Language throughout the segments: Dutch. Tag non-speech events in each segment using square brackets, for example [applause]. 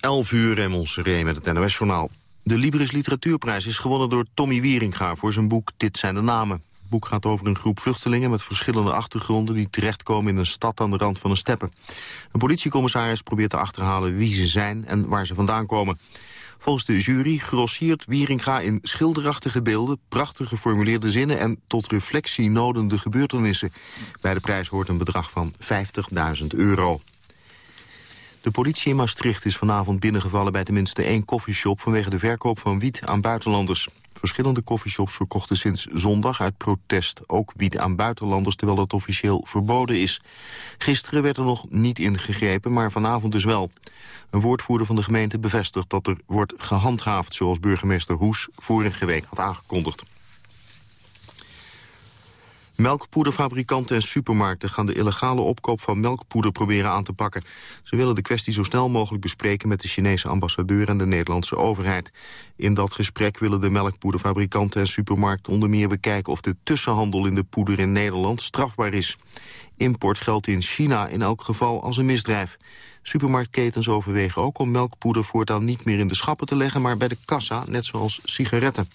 11 uur en Montserrat met het NOS-journaal. De Libris Literatuurprijs is gewonnen door Tommy Wieringa voor zijn boek Dit zijn de namen. Het boek gaat over een groep vluchtelingen met verschillende achtergronden... die terechtkomen in een stad aan de rand van een steppen. Een politiecommissaris probeert te achterhalen wie ze zijn en waar ze vandaan komen. Volgens de jury grossiert Wieringa in schilderachtige beelden... prachtig geformuleerde zinnen en tot reflectie nodende gebeurtenissen. Bij de prijs hoort een bedrag van 50.000 euro. De politie in Maastricht is vanavond binnengevallen bij tenminste één koffieshop... vanwege de verkoop van wiet aan buitenlanders. Verschillende koffieshops verkochten sinds zondag uit protest ook wiet aan buitenlanders... terwijl dat officieel verboden is. Gisteren werd er nog niet ingegrepen, maar vanavond dus wel. Een woordvoerder van de gemeente bevestigt dat er wordt gehandhaafd... zoals burgemeester Hoes vorige week had aangekondigd. Melkpoederfabrikanten en supermarkten gaan de illegale opkoop van melkpoeder proberen aan te pakken. Ze willen de kwestie zo snel mogelijk bespreken met de Chinese ambassadeur en de Nederlandse overheid. In dat gesprek willen de melkpoederfabrikanten en supermarkten onder meer bekijken of de tussenhandel in de poeder in Nederland strafbaar is. Import geldt in China in elk geval als een misdrijf. Supermarktketens overwegen ook om melkpoeder voortaan niet meer in de schappen te leggen, maar bij de kassa, net zoals sigaretten.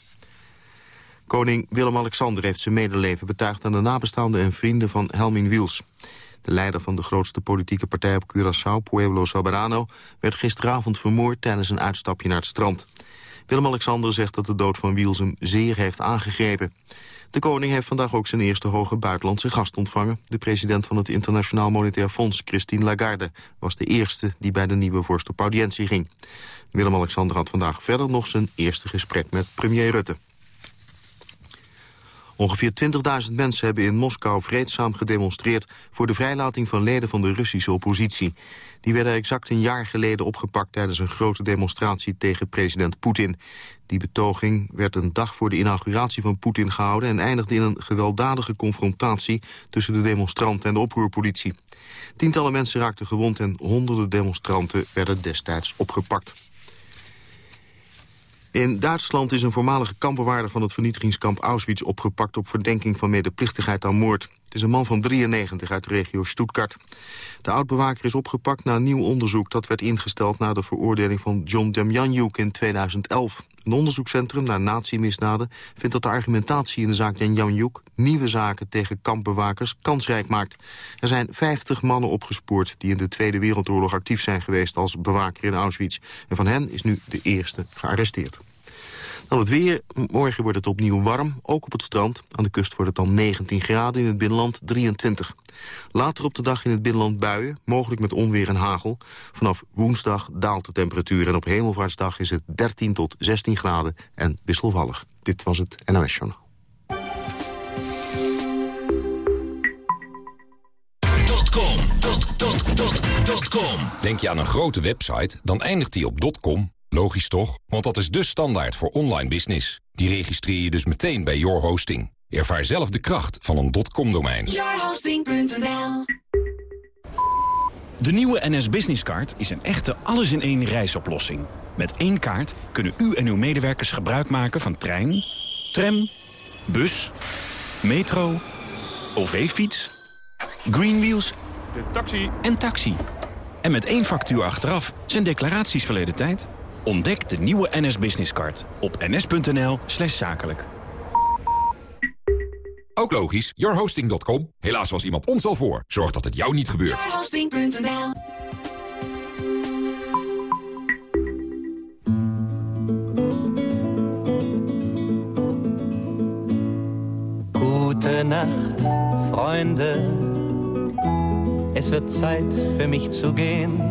Koning Willem-Alexander heeft zijn medeleven betuigd aan de nabestaanden en vrienden van Helmin Wiels. De leider van de grootste politieke partij op Curaçao, Pueblo Soberano, werd gisteravond vermoord tijdens een uitstapje naar het strand. Willem-Alexander zegt dat de dood van Wiels hem zeer heeft aangegrepen. De koning heeft vandaag ook zijn eerste hoge buitenlandse gast ontvangen. De president van het Internationaal Monetair Fonds, Christine Lagarde, was de eerste die bij de nieuwe vorst op audiëntie ging. Willem-Alexander had vandaag verder nog zijn eerste gesprek met premier Rutte. Ongeveer 20.000 mensen hebben in Moskou vreedzaam gedemonstreerd... voor de vrijlating van leden van de Russische oppositie. Die werden exact een jaar geleden opgepakt... tijdens een grote demonstratie tegen president Poetin. Die betoging werd een dag voor de inauguratie van Poetin gehouden... en eindigde in een gewelddadige confrontatie... tussen de demonstranten en de oproerpolitie. Tientallen mensen raakten gewond en honderden demonstranten werden destijds opgepakt. In Duitsland is een voormalige kampbewaarder van het vernietigingskamp Auschwitz opgepakt op verdenking van medeplichtigheid aan moord. Het is een man van 93 uit de regio Stuttgart. De oudbewaker is opgepakt na een nieuw onderzoek dat werd ingesteld na de veroordeling van John Demjanjuk in 2011. Een onderzoekscentrum naar nazi-misdaden vindt dat de argumentatie in de zaak Demjanjuk nieuwe zaken tegen kampbewakers kansrijk maakt. Er zijn 50 mannen opgespoord die in de Tweede Wereldoorlog actief zijn geweest als bewaker in Auschwitz. En van hen is nu de eerste gearresteerd. Dan het weer. Morgen wordt het opnieuw warm, ook op het strand. Aan de kust wordt het dan 19 graden, in het binnenland 23. Later op de dag in het binnenland buien, mogelijk met onweer en hagel. Vanaf woensdag daalt de temperatuur en op hemelvaartsdag is het 13 tot 16 graden en wisselvallig. Dit was het NOS Journaal. Denk je aan een grote website, dan eindigt die op .com. Logisch toch? Want dat is de standaard voor online business. Die registreer je dus meteen bij Your Hosting. Ervaar zelf de kracht van een .com-domein. Yourhosting.nl De nieuwe NS Business Card is een echte alles-in-één reisoplossing. Met één kaart kunnen u en uw medewerkers gebruik maken van trein, tram, bus, metro, OV-fiets, Greenwheels de taxi. en taxi. En met één factuur achteraf zijn declaraties verleden tijd... Ontdek de nieuwe NS Business Card op ns.nl slash zakelijk. Ook logisch, yourhosting.com. Helaas was iemand ons al voor. Zorg dat het jou niet gebeurt. Yourhosting.nl Gute Nacht, Freunde. Es wird Zeit für mich zu gehen.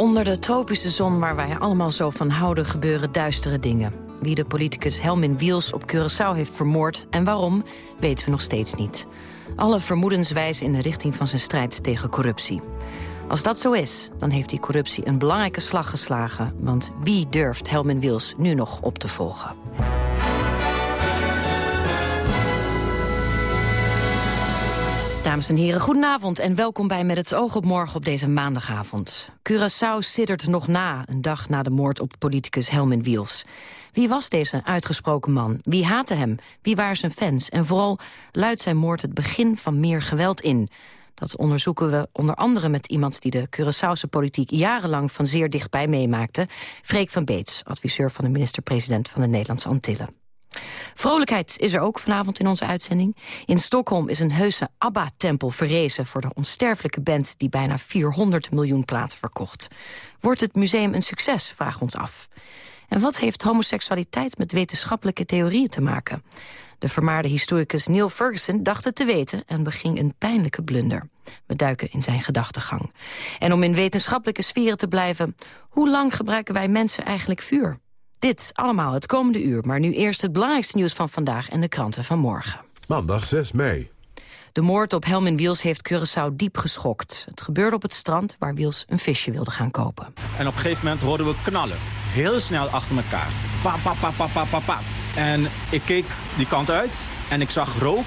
Onder de tropische zon waar wij allemaal zo van houden gebeuren duistere dingen. Wie de politicus Helmin Wiels op Curaçao heeft vermoord en waarom, weten we nog steeds niet. Alle vermoedens wijzen in de richting van zijn strijd tegen corruptie. Als dat zo is, dan heeft die corruptie een belangrijke slag geslagen. Want wie durft Helmin Wils nu nog op te volgen? Dames en heren, goedenavond en welkom bij Met het oog op morgen op deze maandagavond. Curaçao siddert nog na, een dag na de moord op politicus Helmin Wiels. Wie was deze uitgesproken man? Wie haatte hem? Wie waren zijn fans? En vooral luidt zijn moord het begin van meer geweld in. Dat onderzoeken we onder andere met iemand die de Curaçaose politiek jarenlang van zeer dichtbij meemaakte. Freek van Beets, adviseur van de minister-president van de Nederlandse Antillen. Vrolijkheid is er ook vanavond in onze uitzending. In Stockholm is een heuse ABBA-tempel verrezen... voor de onsterfelijke band die bijna 400 miljoen platen verkocht. Wordt het museum een succes, we ons af. En wat heeft homoseksualiteit met wetenschappelijke theorieën te maken? De vermaarde historicus Neil Ferguson dacht het te weten... en beging een pijnlijke blunder. We duiken in zijn gedachtegang. En om in wetenschappelijke sferen te blijven... hoe lang gebruiken wij mensen eigenlijk vuur? Dit allemaal het komende uur, maar nu eerst het belangrijkste nieuws van vandaag en de kranten van morgen. Maandag 6 mei. De moord op Helmin Wiels heeft Curaçao diep geschokt. Het gebeurde op het strand waar Wiels een visje wilde gaan kopen. En op een gegeven moment hoorden we knallen. Heel snel achter elkaar. Pa, pa, pa, pa, pa, pa, pa. En ik keek die kant uit en ik zag rook.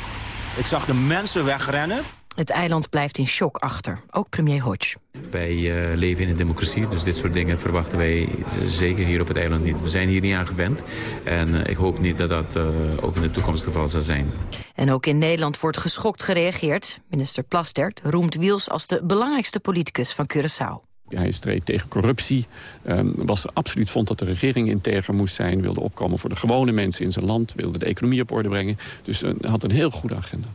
Ik zag de mensen wegrennen. Het eiland blijft in shock achter, ook premier Hodge. Wij uh, leven in een democratie, dus dit soort dingen verwachten wij zeker hier op het eiland niet. We zijn hier niet aan gewend en uh, ik hoop niet dat dat uh, ook in de toekomst het geval zal zijn. En ook in Nederland wordt geschokt gereageerd. Minister Plasterk roemt Wiels als de belangrijkste politicus van Curaçao. Hij streed tegen corruptie, um, was absoluut vond dat de regering integer moest zijn... wilde opkomen voor de gewone mensen in zijn land, wilde de economie op orde brengen. Dus had een heel goede agenda.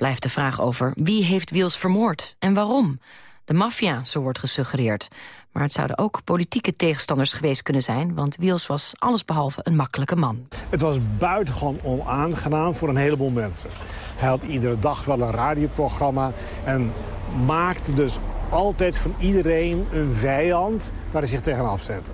Blijft de vraag over wie heeft Wiels vermoord en waarom? De maffia, zo wordt gesuggereerd. Maar het zouden ook politieke tegenstanders geweest kunnen zijn... want Wiels was allesbehalve een makkelijke man. Het was buitengewoon onaangenaam voor een heleboel mensen. Hij had iedere dag wel een radioprogramma... en maakte dus altijd van iedereen een vijand waar hij zich tegen afzette.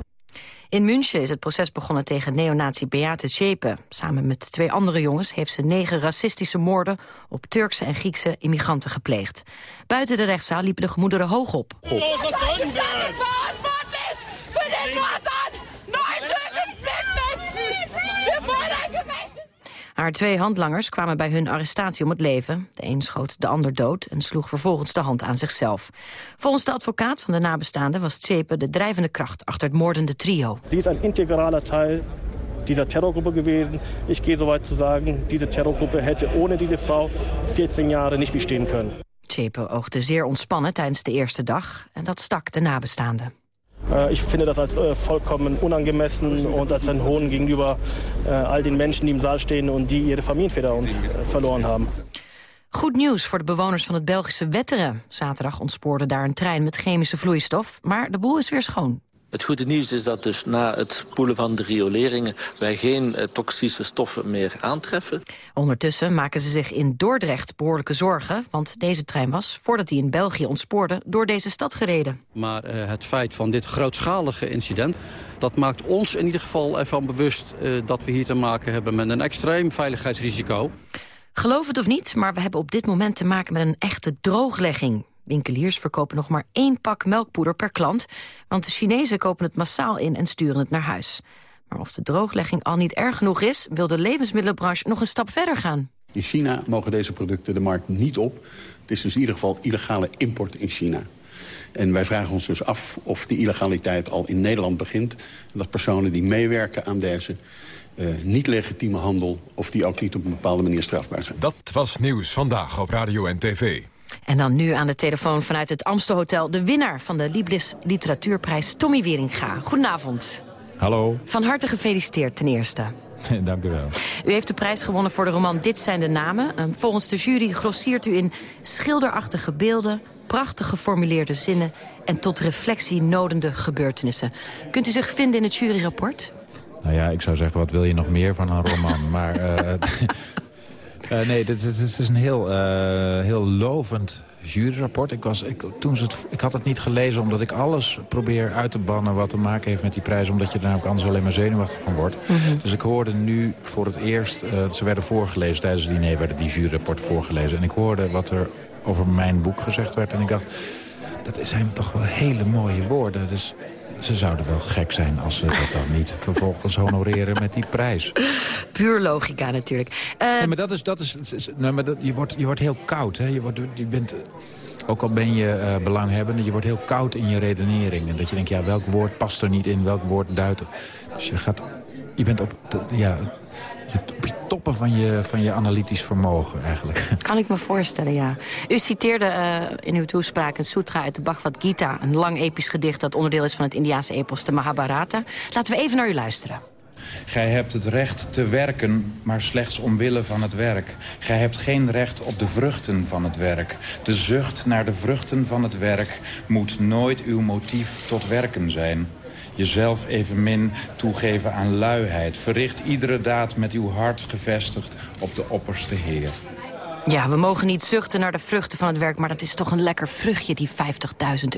In München is het proces begonnen tegen neonazi Beate Zschäpe. Samen met twee andere jongens heeft ze negen racistische moorden... op Turkse en Griekse immigranten gepleegd. Buiten de rechtszaal liepen de gemoederen hoog op. op. Haar twee handlangers kwamen bij hun arrestatie om het leven. De een schoot de ander dood en sloeg vervolgens de hand aan zichzelf. Volgens de advocaat van de nabestaanden was Tsepe de drijvende kracht achter het moordende trio. Ze is een integraler Teil dieser Terrorgruppe gewesen. Ich gehe so weit zu sagen, diese Terrorgruppe hätte ohne diese Frau 14 Jahre nicht bestehen können. Tsepe oogde zeer ontspannen tijdens de eerste dag en dat stak de nabestaanden. Uh, ich finde das als uh, vollkommen unangemessen und als ein Hohn gegenüber uh, all den Menschen, die im Saal stehen und die ihre Familienväter verloren haben. Goed nieuws voor de bewoners van het Belgische Wetteren. Zaterdag ontspoorde daar een trein met chemische vloeistof, maar de boel is weer schoon. Het goede nieuws is dat dus na het spoelen van de rioleringen... wij geen uh, toxische stoffen meer aantreffen. Ondertussen maken ze zich in Dordrecht behoorlijke zorgen... want deze trein was, voordat hij in België ontspoorde... door deze stad gereden. Maar uh, het feit van dit grootschalige incident... dat maakt ons in ieder geval ervan bewust... Uh, dat we hier te maken hebben met een extreem veiligheidsrisico. Geloof het of niet, maar we hebben op dit moment te maken met een echte drooglegging. Winkeliers verkopen nog maar één pak melkpoeder per klant... want de Chinezen kopen het massaal in en sturen het naar huis. Maar of de drooglegging al niet erg genoeg is... wil de levensmiddelenbranche nog een stap verder gaan. In China mogen deze producten de markt niet op. Het is dus in ieder geval illegale import in China. En wij vragen ons dus af of die illegaliteit al in Nederland begint... en dat personen die meewerken aan deze uh, niet-legitieme handel... of die ook niet op een bepaalde manier strafbaar zijn. Dat was Nieuws Vandaag op Radio en TV. En dan nu aan de telefoon vanuit het Amstelhotel... de winnaar van de Libris Literatuurprijs, Tommy Wieringa. Goedenavond. Hallo. Van harte gefeliciteerd ten eerste. [laughs] Dank u wel. U heeft de prijs gewonnen voor de roman Dit zijn de namen. Volgens de jury grossiert u in schilderachtige beelden... prachtig geformuleerde zinnen en tot reflectie nodende gebeurtenissen. Kunt u zich vinden in het juryrapport? Nou ja, ik zou zeggen, wat wil je nog meer van een roman? maar... Uh, [laughs] [laughs] Uh, nee, dit, dit, dit, is een heel, uh, heel lovend juryrapport. Ik, was, ik, toen ze het, ik had het niet gelezen omdat ik alles probeer uit te bannen... wat te maken heeft met die prijs, omdat je er namelijk anders alleen maar zenuwachtig van wordt. Mm -hmm. Dus ik hoorde nu voor het eerst... Uh, ze werden voorgelezen, tijdens het diner werden die juryrapporten voorgelezen. En ik hoorde wat er over mijn boek gezegd werd en ik dacht dat zijn toch wel hele mooie woorden. Dus ze zouden wel gek zijn als ze dat dan niet vervolgens honoreren met die prijs. Puur logica natuurlijk. Uh... Nee, maar dat is, dat is, nee, maar dat, je, wordt, je wordt heel koud. Hè? Je, wordt, je bent, ook al ben je uh, belanghebbende, je wordt heel koud in je redenering. En dat je denkt, ja, welk woord past er niet in, welk woord duidt er. Dus je gaat, je bent op, ja, op je toppen van je, van je analytisch vermogen eigenlijk. [laughs] Kan ik me voorstellen, ja. U citeerde uh, in uw toespraak een sutra uit de Bhagavad Gita... een lang episch gedicht dat onderdeel is van het Indiaanse epos de Mahabharata. Laten we even naar u luisteren. Gij hebt het recht te werken, maar slechts omwille van het werk. Gij hebt geen recht op de vruchten van het werk. De zucht naar de vruchten van het werk moet nooit uw motief tot werken zijn. Jezelf evenmin toegeven aan luiheid. Verricht iedere daad met uw hart gevestigd op de opperste Heer. Ja, we mogen niet zuchten naar de vruchten van het werk... maar dat is toch een lekker vruchtje, die 50.000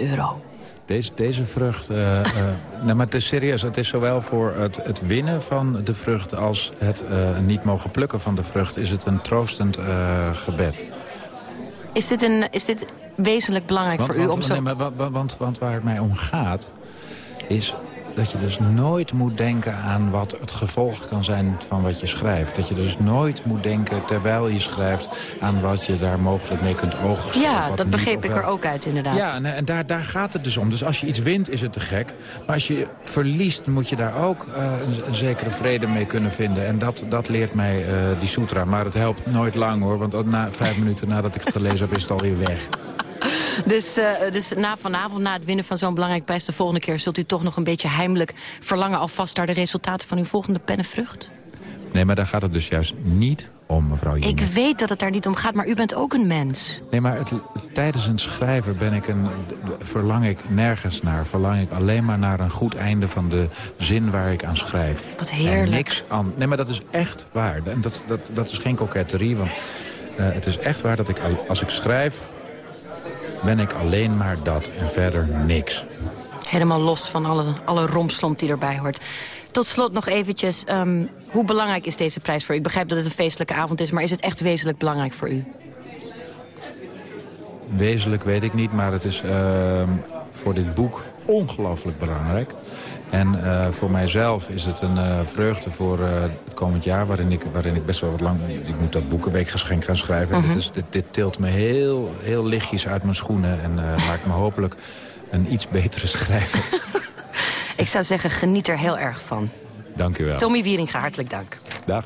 euro. Deze, deze vrucht, uh, uh, nee, maar het is serieus. Het is zowel voor het, het winnen van de vrucht als het uh, niet mogen plukken van de vrucht... is het een troostend gebed. Is dit, een, is dit wezenlijk belangrijk want, voor want, u? Om zo... nee, maar, want, want waar het mij om gaat, is dat je dus nooit moet denken aan wat het gevolg kan zijn van wat je schrijft. Dat je dus nooit moet denken, terwijl je schrijft... aan wat je daar mogelijk mee kunt oogsten. Ja, dat begreep ik er ook uit, inderdaad. Ja, en, en, daar, daar gaat het dus om. Dus als je iets wint, is het te gek. Maar als je verliest, moet je daar ook uh, een, een, zekere vrede mee kunnen vinden. En dat, dat leert mij uh, die sutra. Maar het helpt nooit lang, hoor. Want na, vijf minuten nadat ik het gelezen heb, is het alweer weg. Dus, uh, dus na vanavond, na het winnen van zo'n belangrijk prijs... de volgende keer zult u toch nog een beetje heimelijk verlangen... alvast naar de resultaten van uw volgende pennenvrucht? Nee, maar daar gaat het dus juist niet om, mevrouw Jonge. Ik weet dat het daar niet om gaat, maar u bent ook een mens. Nee, maar het, tijdens een schrijven ben ik een, verlang ik nergens naar. Verlang ik alleen maar naar een goed einde van de zin waar ik aan schrijf. Wat heerlijk. En niks aan. Nee, maar dat is echt waar. En dat, dat, dat is geen koketterie, want uh, het is echt waar dat ik als ik schrijf ben ik alleen maar dat en verder niks. Helemaal los van alle, alle rompslomp die erbij hoort. Tot slot nog eventjes, um, hoe belangrijk is deze prijs voor u? Ik begrijp dat het een feestelijke avond is, maar is het echt wezenlijk belangrijk voor u? Wezenlijk weet ik niet, maar het is uh, voor dit boek ongelooflijk belangrijk. En uh, voor mijzelf is het een uh, vreugde voor uh, het komend jaar... Waarin ik, waarin ik best wel wat lang... Ik moet dat boekenweekgeschenk gaan schrijven. Dit, is, dit, dit, tilt me heel, heel lichtjes uit mijn schoenen... en [laughs] maakt me hopelijk een iets betere schrijver. [laughs] ik zou zeggen, geniet er heel erg van. Dank u wel. Tommy Wieringa, hartelijk dank. Dag.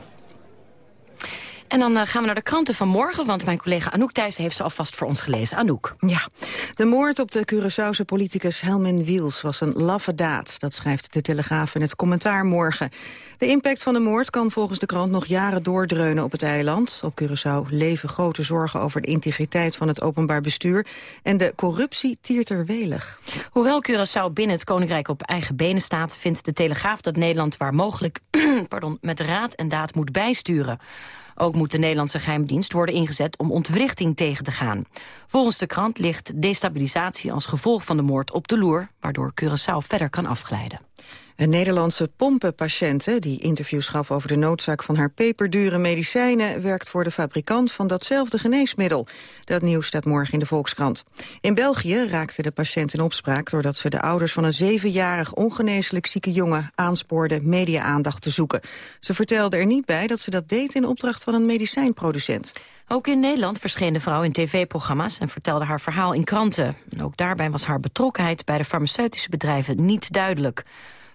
En dan uh, gaan we naar de kranten van morgen, want mijn collega Anouk Thijssen heeft ze alvast voor ons gelezen. Anouk. Ja, de moord op de Curaçaose politicus Helmin Wiels was een laffe daad. Dat schrijft de Telegraaf in het commentaar morgen. De impact van de moord kan volgens de krant nog jaren doordreunen op het eiland. Op Curaçao leven grote zorgen over de integriteit van het openbaar bestuur. En de corruptie tiert er welig. Hoewel Curaçao binnen het Koninkrijk op eigen benen staat... vindt de Telegraaf dat Nederland waar mogelijk [clears throat] pardon, met raad en daad moet bijsturen. Ook moet de Nederlandse geheimdienst worden ingezet om ontwrichting tegen te gaan. Volgens de krant ligt destabilisatie als gevolg van de moord op de loer... waardoor Curaçao verder kan afglijden. Een Nederlandse pompenpatiënte die interviews gaf over de noodzaak van haar peperdure medicijnen werkt voor de fabrikant van datzelfde geneesmiddel. Dat nieuws staat morgen in de Volkskrant. In België raakte de patiënt in opspraak doordat ze de ouders van een zevenjarig ongeneeslijk zieke jongen aanspoorde media-aandacht te zoeken. Ze vertelde er niet bij dat ze dat deed in opdracht van een medicijnproducent. Ook in Nederland verscheen de vrouw in tv-programma's en vertelde haar verhaal in kranten. En ook daarbij was haar betrokkenheid bij de farmaceutische bedrijven niet duidelijk.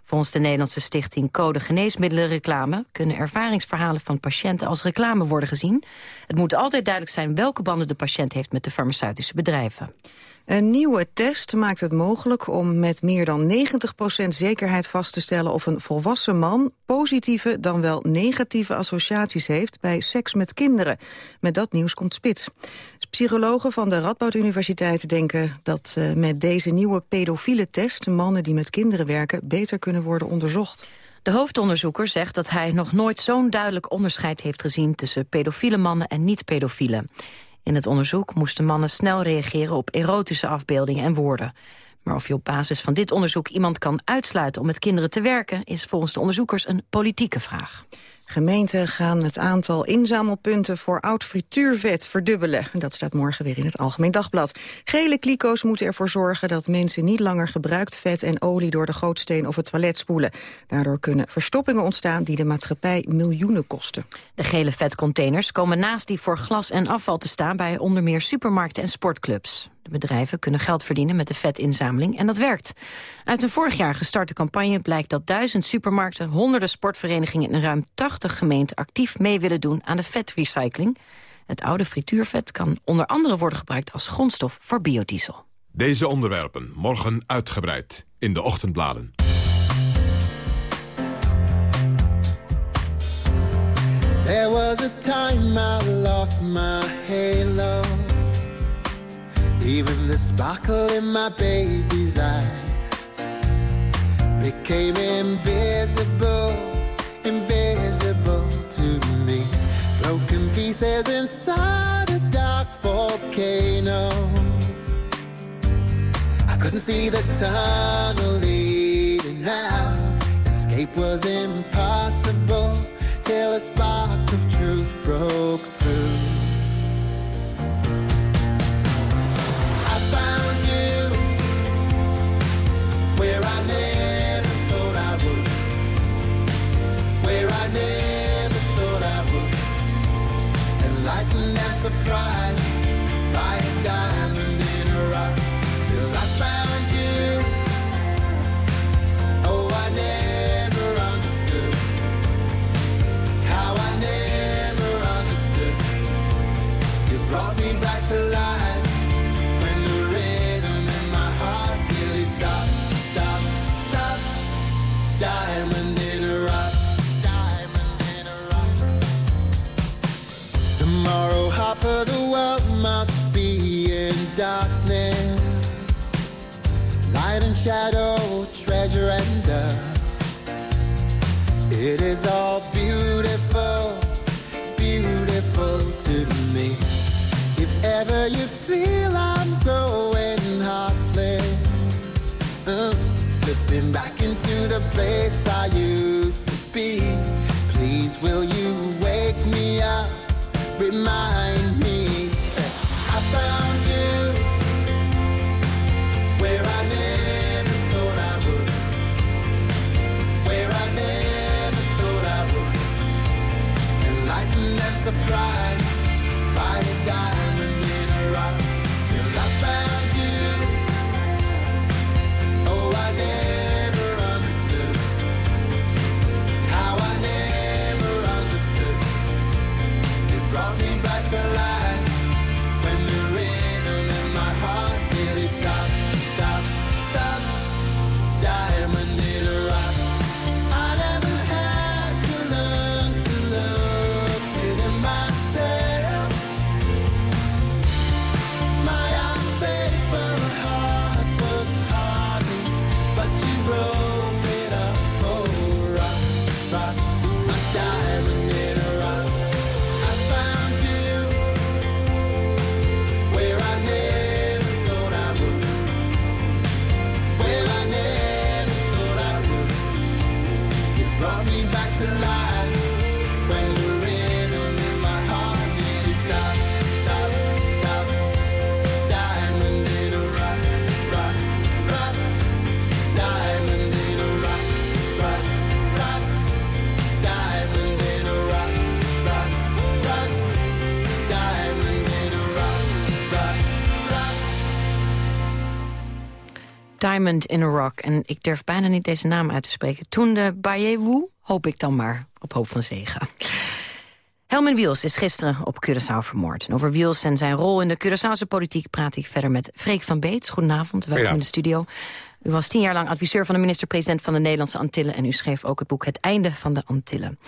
Volgens de Nederlandse stichting Code Geneesmiddelenreclame... kunnen ervaringsverhalen van patiënten als reclame worden gezien. Het moet altijd duidelijk zijn welke banden de patiënt heeft met de farmaceutische bedrijven. Een nieuwe test maakt het mogelijk om met meer dan 90% zekerheid vast te stellen of een volwassen man positieve dan wel negatieve associaties heeft bij seks met kinderen. Met dat nieuws komt spits. Psychologen van de Radboud Universiteit denken dat uh, met deze nieuwe pedofiele test mannen die met kinderen werken beter kunnen worden onderzocht. De hoofdonderzoeker zegt dat hij nog nooit zo'n duidelijk onderscheid heeft gezien tussen pedofiele mannen en niet-pedofielen. In het onderzoek moesten mannen snel reageren op erotische afbeeldingen en woorden. Maar of je op basis van dit onderzoek iemand kan uitsluiten om met kinderen te werken... is volgens de onderzoekers een politieke vraag. Gemeenten gaan het aantal inzamelpunten voor oud frituurvet verdubbelen. Dat staat morgen weer in het Algemeen Dagblad. Gele kliko's moeten ervoor zorgen dat mensen niet langer gebruikt vet en olie door de gootsteen of het toilet spoelen. Daardoor kunnen verstoppingen ontstaan die de maatschappij miljoenen kosten. De gele vetcontainers komen naast die voor glas en afval te staan bij onder meer supermarkten en sportclubs. De bedrijven kunnen geld verdienen met de vetinzameling en dat werkt. Uit een vorig jaar gestarte campagne blijkt dat duizend supermarkten, honderden sportverenigingen en ruim 80 gemeenten actief mee willen doen aan de vetrecycling. Het oude frituurvet kan onder andere worden gebruikt als grondstof voor biodiesel. Deze onderwerpen morgen uitgebreid in de ochtendbladen. There was a time I lost my halo Even the sparkle in my baby's eyes became invisible, invisible to me. Broken pieces inside a dark volcano. I couldn't see the tunnel leading out. Escape was impossible till a spark of truth broke Tomorrow, of the world must be in darkness. Light and shadow, treasure and dust. It is all beautiful, beautiful to me. If ever you feel I'm growing heartless, uh, slipping back into the place I used to be, please will you remind Diamond in a Rock. En ik durf bijna niet deze naam uit te spreken. Toen de Bayewu, hoop ik dan maar, op hoop van zegen. Helmen Wiels is gisteren op Curaçao vermoord. En over Wiels en zijn rol in de Curaçaose politiek... praat ik verder met Freek van Beets. Goedenavond, welkom in de studio. U was tien jaar lang adviseur van de minister-president van de Nederlandse Antillen... en u schreef ook het boek Het Einde van de Antillen.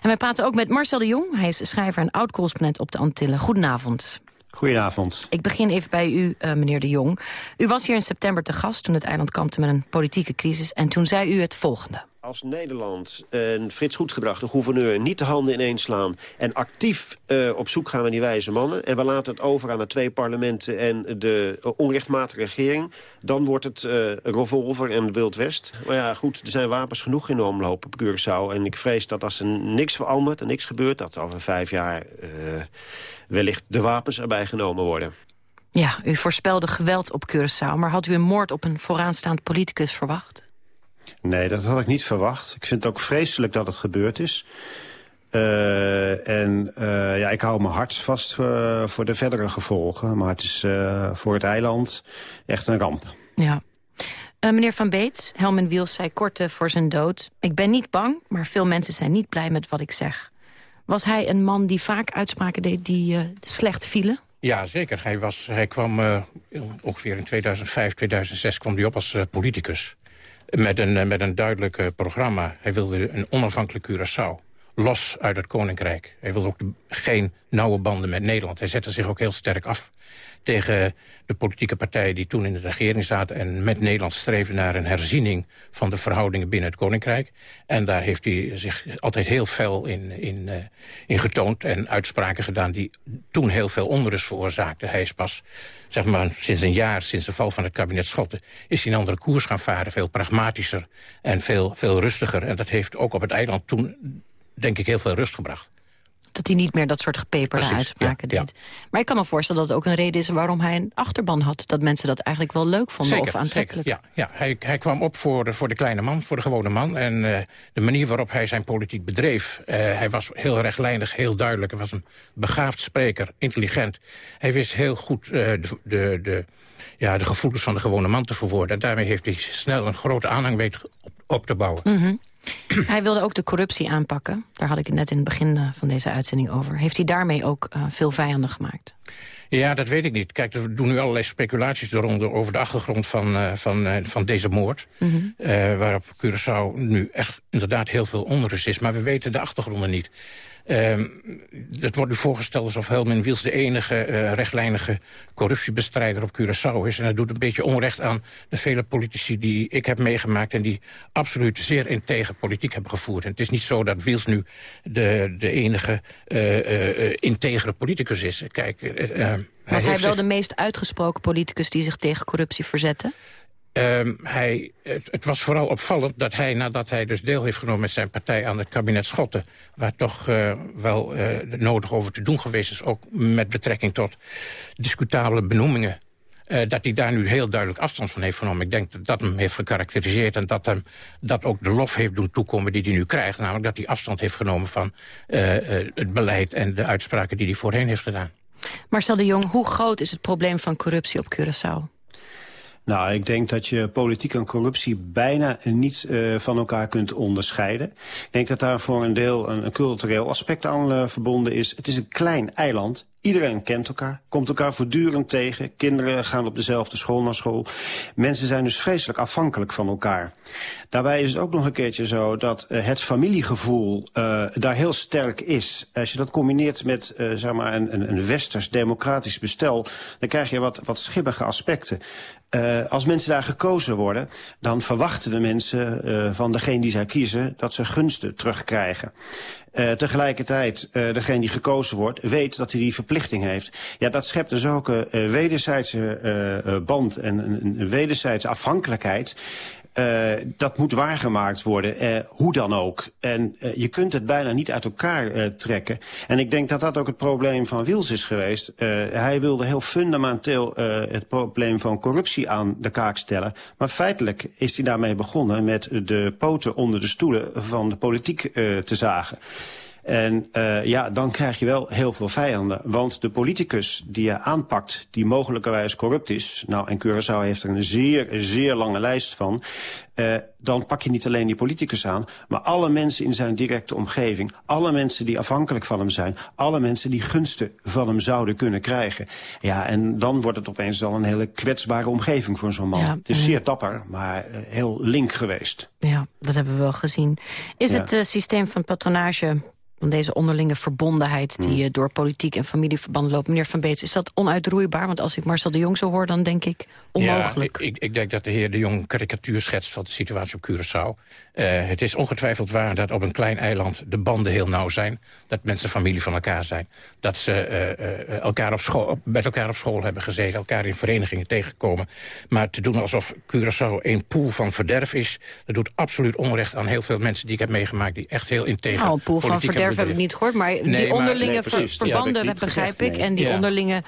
En wij praten ook met Marcel de Jong. Hij is schrijver en oud-correspondent op de Antillen. Goedenavond. Goedenavond. Ik begin even bij u, uh, meneer de Jong. U was hier in september te gast toen het eiland kampte met een politieke crisis... en toen zei u het volgende. Als Nederland en Frits Goedgedrag, de gouverneur... niet de handen ineens slaan en actief uh, op zoek gaan naar die wijze mannen... en we laten het over aan de twee parlementen en de onrechtmatige regering... dan wordt het uh, revolver en Wild West. Maar ja, goed, er zijn wapens genoeg in de omloop op Curaçao. En ik vrees dat als er niks verandert en niks gebeurt... dat over vijf jaar wellicht de wapens erbij genomen worden. Ja, u voorspelde geweld op Curaçao... maar had u een moord op een vooraanstaand politicus verwacht? Nee, dat had ik niet verwacht. Ik vind het ook vreselijk dat het gebeurd is. Uh, en uh, ja, ik hou mijn hart vast uh, voor de verdere gevolgen. Maar het is voor het eiland echt een ramp. Ja. meneer Van Beets, Helmen Wiels zei kort voor zijn dood... ik ben niet bang, maar veel mensen zijn niet blij met wat ik zeg. Was hij een man die vaak uitspraken deed die slecht vielen? Ja, zeker. Hij, was, hij kwam ongeveer in 2005, 2006 kwam hij op als politicus met een, eh, met een duidelijk uh, programma. Hij wilde een onafhankelijk Curaçao. Los uit het Koninkrijk. Hij wilde ook geen nauwe banden met Nederland. Hij zette zich ook heel sterk af tegen de politieke partijen die toen in de regering zaten... en met Nederland streven naar een herziening van de verhoudingen binnen het Koninkrijk. En daar heeft hij zich altijd heel fel in, in, uh, in getoond en uitspraken gedaan... die toen heel veel onrust veroorzaakten. Hij is pas, zeg maar, sinds een jaar, sinds de val van het kabinet Schotten... is hij een andere koers gaan varen, veel pragmatischer en veel, veel rustiger. En dat heeft ook op het eiland toen, denk ik, heel veel rust gebracht dat hij niet meer dat soort gepeperde uitspraken ja, deed. Ja. Maar ik kan me voorstellen dat het ook een reden is waarom hij een achterban had. Dat mensen dat eigenlijk wel leuk vonden zeker, of aantrekkelijk. Zeker, ja, ja. Hij, hij kwam op voor de, voor de kleine man, voor de gewone man. En uh, de manier waarop hij zijn politiek bedreef... Uh, hij was heel rechtlijnig, heel duidelijk. Hij was een begaafd spreker, intelligent. Hij wist heel goed uh, de, de, de, ja, de gevoelens van de gewone man te verwoorden. En daarmee heeft hij snel een grote aanhang weten op, op te bouwen. Mm -hmm. Hij wilde ook de corruptie aanpakken. Daar had ik het net in het begin eh, van deze uitzending over. Heeft hij daarmee ook uh, veel vijanden gemaakt? Ja, dat weet ik niet. Kijk, er doen nu allerlei speculaties eronder over de achtergrond van, uh, van, uh, van deze moord. Mm -hmm. uh, waarop Curaçao nu echt inderdaad heel veel onrust is. Maar we weten de achtergronden niet. Het wordt nu voorgesteld alsof Helmin Wiels de enige uh, rechtlijnige corruptiebestrijder op Curaçao is. En dat doet een beetje onrecht aan de vele politici die ik heb meegemaakt... en die absoluut zeer integer politiek hebben gevoerd. En het is niet zo dat Wiels nu de, de enige uh, integere politicus is. Kijk, Was hij, hij wel zich... de meest uitgesproken politicus die zich tegen corruptie verzette? Um, hij, het, was vooral opvallend dat hij, nadat hij dus deel heeft genomen met zijn partij aan het kabinet Schotten, waar toch uh, wel uh, nodig over te doen geweest is, ook met betrekking tot discutabele benoemingen, uh, dat hij daar nu heel duidelijk afstand van heeft genomen. Ik denk dat dat hem heeft gekarakteriseerd en dat hem dat ook de lof heeft doen toekomen die hij nu krijgt. Namelijk dat hij afstand heeft genomen van het beleid en de uitspraken die hij voorheen heeft gedaan. Marcel de Jong, hoe groot is het probleem van corruptie op Curaçao? Nou, ik denk dat je politiek en corruptie bijna niet uh, van elkaar kunt onderscheiden. Ik denk dat daar voor een deel een, cultureel aspect aan uh, verbonden is. Het is een klein eiland. Iedereen kent elkaar, komt elkaar voortdurend tegen. Kinderen gaan op dezelfde school naar school. Mensen zijn dus vreselijk afhankelijk van elkaar. Daarbij is het ook nog een keertje zo dat uh, het familiegevoel daar heel sterk is. Als je dat combineert met zeg maar een, een, een westers democratisch bestel... dan krijg je wat, wat schibbige aspecten. Uh, als mensen daar gekozen worden, dan verwachten de mensen uh, van degene die zij kiezen dat ze gunsten terugkrijgen. Uh, tegelijkertijd, degene die gekozen wordt, weet dat hij die verplichting heeft. Ja, dat schept dus ook een wederzijdse band en een wederzijdse afhankelijkheid. Uh, dat moet waargemaakt worden, uh, hoe dan ook. En uh, je kunt het bijna niet uit elkaar trekken. En ik denk dat dat ook het probleem van Wils is geweest. hij wilde heel fundamenteel het probleem van corruptie aan de kaak stellen. Maar feitelijk is hij daarmee begonnen met de poten onder de stoelen van de politiek te zagen. En uh, ja, dan krijg je wel heel veel vijanden. Want de politicus die je aanpakt, die mogelijkerwijs corrupt is... nou, en Curaçao heeft er een zeer, zeer lange lijst van... Uh, dan pak je niet alleen die politicus aan... maar alle mensen in zijn directe omgeving... alle mensen die afhankelijk van hem zijn... alle mensen die gunsten van hem zouden kunnen krijgen. Ja, en dan wordt het opeens al een hele kwetsbare omgeving voor zo'n man. Ja, het is zeer dapper, maar heel link geweest. Ja, dat hebben we wel gezien. Is ja. het systeem van patronage Van deze onderlinge verbondenheid die uh, door politiek en familieverbanden loopt. Meneer Van Beets, is dat onuitroeibaar? Want als ik Marcel de Jong zo hoor, dan denk ik onmogelijk. Ja, ik, ik, denk dat de heer de Jong karikatuur schetst van de situatie op Curaçao. Uh, het is ongetwijfeld waar dat op een klein eiland de banden heel nauw zijn. Dat mensen familie van elkaar zijn. Dat ze uh, elkaar op school, met elkaar op school hebben gezeten. Elkaar in verenigingen tegenkomen. Maar te doen alsof Curaçao een pool van verderf is... dat doet absoluut onrecht aan heel veel mensen die ik heb meegemaakt... die echt heel integer Nou, een pool van verderf heb ik niet gehoord. Maar nee, die onderlinge maar, nee, precies, verbanden, begrijp gezegd, ik. Nee. En die ja. onderlinge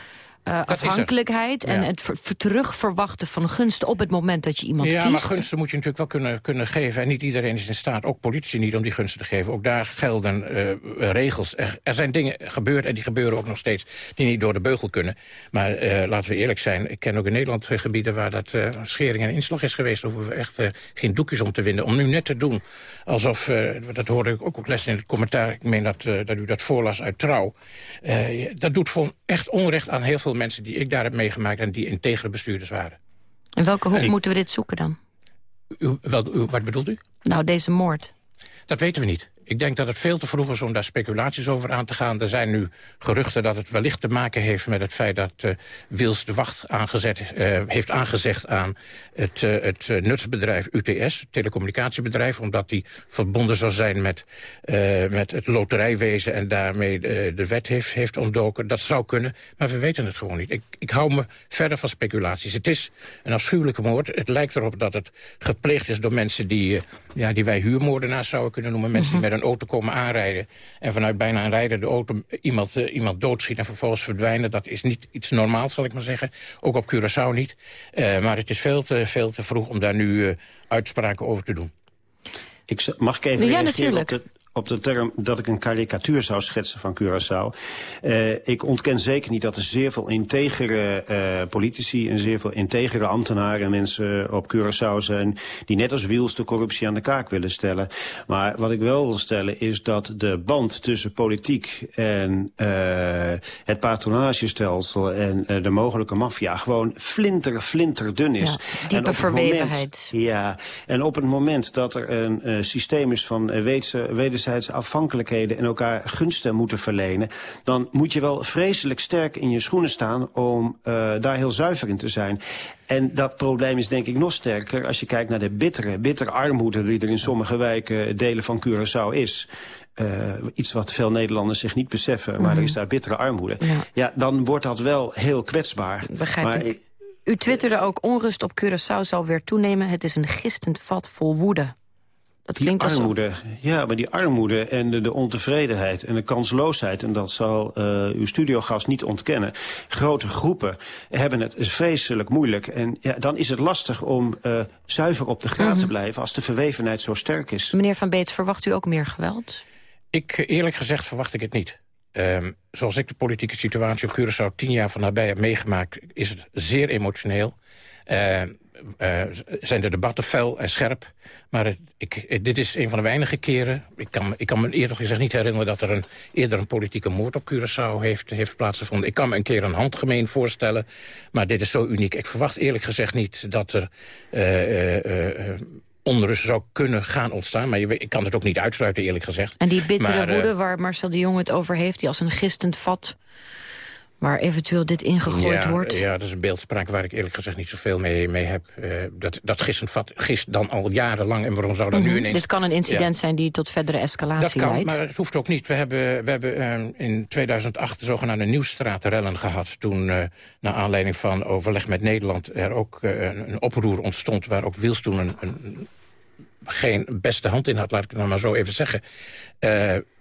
uh, afhankelijkheid en ja. het ver, terugverwachten van gunsten op het moment dat je iemand ja, kiest. Ja, maar gunsten moet je natuurlijk wel kunnen, kunnen geven. En niet iedereen is in staat, ook politici niet, om die gunsten te geven. Ook daar gelden uh, regels. Er, er, zijn dingen gebeurd en die gebeuren ook nog steeds die niet door de beugel kunnen. Maar uh, laten we eerlijk zijn, ik ken ook in Nederland gebieden waar dat schering en inslag is geweest. Daar hoeven we echt geen doekjes om te winden. Om nu net te doen alsof, dat hoorde ik ook, ook les in het commentaar, ik meen dat, dat u dat voorlas uit Trouw. dat doet gewoon echt onrecht aan heel veel mensen die ik daar heb meegemaakt... en die integere bestuurders waren. In welke hoek moeten we dit zoeken dan? U, wel, u, wat bedoelt u? Nou, deze moord. Dat weten we niet. Ik denk dat het veel te vroeg is om daar speculaties over aan te gaan. Er zijn nu geruchten dat het wellicht te maken heeft met het feit dat uh, Wils de wacht aangezet, uh, heeft aangezegd aan het, uh, het nutsbedrijf UTS, het telecommunicatiebedrijf, omdat die verbonden zou zijn met, met het loterijwezen en daarmee de, de wet heeft, heeft ontdoken. Dat zou kunnen, maar we weten het gewoon niet. Ik, ik hou me verder van speculaties. Het is een afschuwelijke moord. Het lijkt erop dat het gepleegd is door mensen die, ja, die wij huurmoordenaars zouden kunnen noemen. Mensen mm -hmm. die met een auto komen aanrijden... en vanuit bijna een rijdende auto iemand, uh, iemand doodschiet en vervolgens verdwijnen... dat is niet iets normaals, zal ik maar zeggen. Ook op Curaçao niet. Uh, maar het is veel te, veel te vroeg om daar nu uh, uitspraken over te doen. Ik, mag ik even ja, reageren op de, op de term dat ik een karikatuur zou schetsen van Curaçao. Uh, ik ontken zeker niet dat er zeer veel integere uh, politici... en zeer veel integere ambtenaren en mensen op Curaçao zijn... die net als Wiels de corruptie aan de kaak willen stellen. Maar wat ik wel wil stellen is dat de band tussen politiek... en uh, het patronagestelsel en de mogelijke maffia... gewoon flinter, flinter dun is. Ja, diepe en verwevenheid. Moment, ja, en op het moment dat er een systeem is van wederzijdse afhankelijkheden en elkaar gunsten moeten verlenen... dan moet je wel vreselijk sterk in je schoenen staan om uh, daar heel zuiver in te zijn. En dat probleem is denk ik nog sterker als je kijkt naar de bittere, bittere armoede... die er in sommige wijken, delen van Curaçao is. Uh, iets wat veel Nederlanders zich niet beseffen, maar mm -hmm. er is daar bittere armoede. Ja. ja, dan wordt dat wel heel kwetsbaar. Begrijp maar ik. U twitterde ook onrust op Curaçao zal weer toenemen. Het is een gistend vat vol woede. Dat die armoede, ja, maar die armoede en de, de, ontevredenheid en de kansloosheid... en dat zal uh, uw studiogast niet ontkennen... grote groepen hebben het vreselijk moeilijk. En ja, dan is het lastig om uh, zuiver op de graad mm -hmm. te blijven... als de verwevenheid zo sterk is. Meneer Van Beets, verwacht u ook meer geweld? Ik, eerlijk gezegd, verwacht ik het niet. Um, zoals ik de politieke situatie op Curaçao tien jaar van nabij heb meegemaakt... is het zeer emotioneel. Uh, uh, zijn de debatten fel en scherp. Maar het, ik, dit is een van de weinige keren... Ik kan, ik kan me eerlijk gezegd niet herinneren... dat er een, eerder een politieke moord op Curaçao heeft, heeft plaatsgevonden. Ik kan me een keer een handgemeen voorstellen. Maar dit is zo uniek. Ik verwacht eerlijk gezegd niet dat er... Uh, uh, onrust zou kunnen gaan ontstaan. Maar je, ik kan het ook niet uitsluiten, eerlijk gezegd. En die bittere maar, woede waar Marcel de Jong het over heeft... die als een gistend vat waar eventueel dit ingegooid ja, wordt? Ja, dat is een beeldspraak waar ik eerlijk gezegd niet zoveel mee, mee heb. Uh, dat, dat gistend vat gist dan al jarenlang en waarom zou dat mm -hmm. nu ineens... Dit kan een incident ja. zijn die tot verdere escalatie dat kan, leidt? maar het hoeft ook niet. We hebben, we hebben uh, in 2008 de zogenaamde Nieuwstraatrellen gehad... toen uh, naar aanleiding van overleg met Nederland er ook een, een oproer ontstond... waar ook Wils toen een, een, geen beste hand in had, laat ik het nou maar zo even zeggen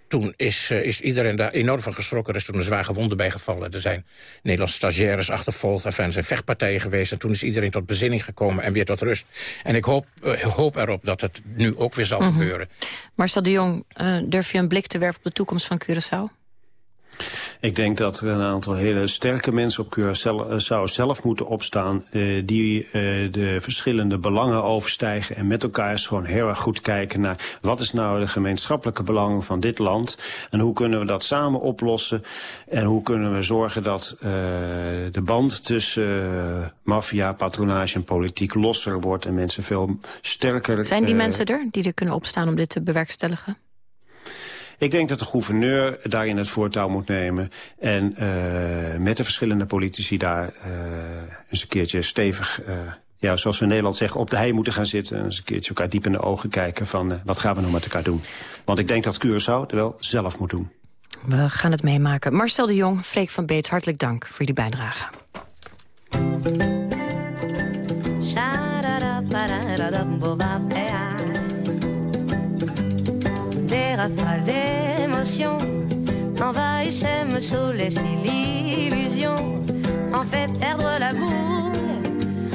toen is, uh, is iedereen daar enorm van geschrokken. Er is toen een zwaar gewonde bij gevallen. Er zijn Nederlandse stagiaires achtervolgd. Er zijn vechtpartijen geweest. En toen is iedereen tot bezinning gekomen en weer tot rust. En ik hoop, uh, hoop erop dat het nu ook weer zal mm -hmm. gebeuren. Marcel de Jong, uh, durf je een blik te werpen op de toekomst van Curaçao? Ik denk dat er een aantal hele sterke mensen op Curaçao zelf moeten opstaan... Uh, die uh, de verschillende belangen overstijgen... en met elkaar eens gewoon heel erg goed kijken naar... wat is nou de gemeenschappelijke belangen van dit land... en hoe kunnen we dat samen oplossen... en hoe kunnen we zorgen dat uh, de band tussen maffia, patronage en politiek losser wordt... en mensen veel sterker... Zijn die mensen er die er kunnen opstaan om dit te bewerkstelligen? Ik denk dat de gouverneur daarin het voortouw moet nemen... en uh, met de verschillende politici daar uh, eens een keertje stevig... Uh, ja, zoals we in Nederland zeggen, op de hei moeten gaan zitten... en eens een keertje elkaar diep in de ogen kijken van... wat gaan we nou met elkaar doen? Want ik denk dat Curaçao het wel zelf moet doen. We gaan het meemaken. Marcel de Jong, Freek van Beets, hartelijk dank voor jullie bijdrage. Rafales d'émotions envahissaient, me saoulaient l'illusion en fait perdre la boule.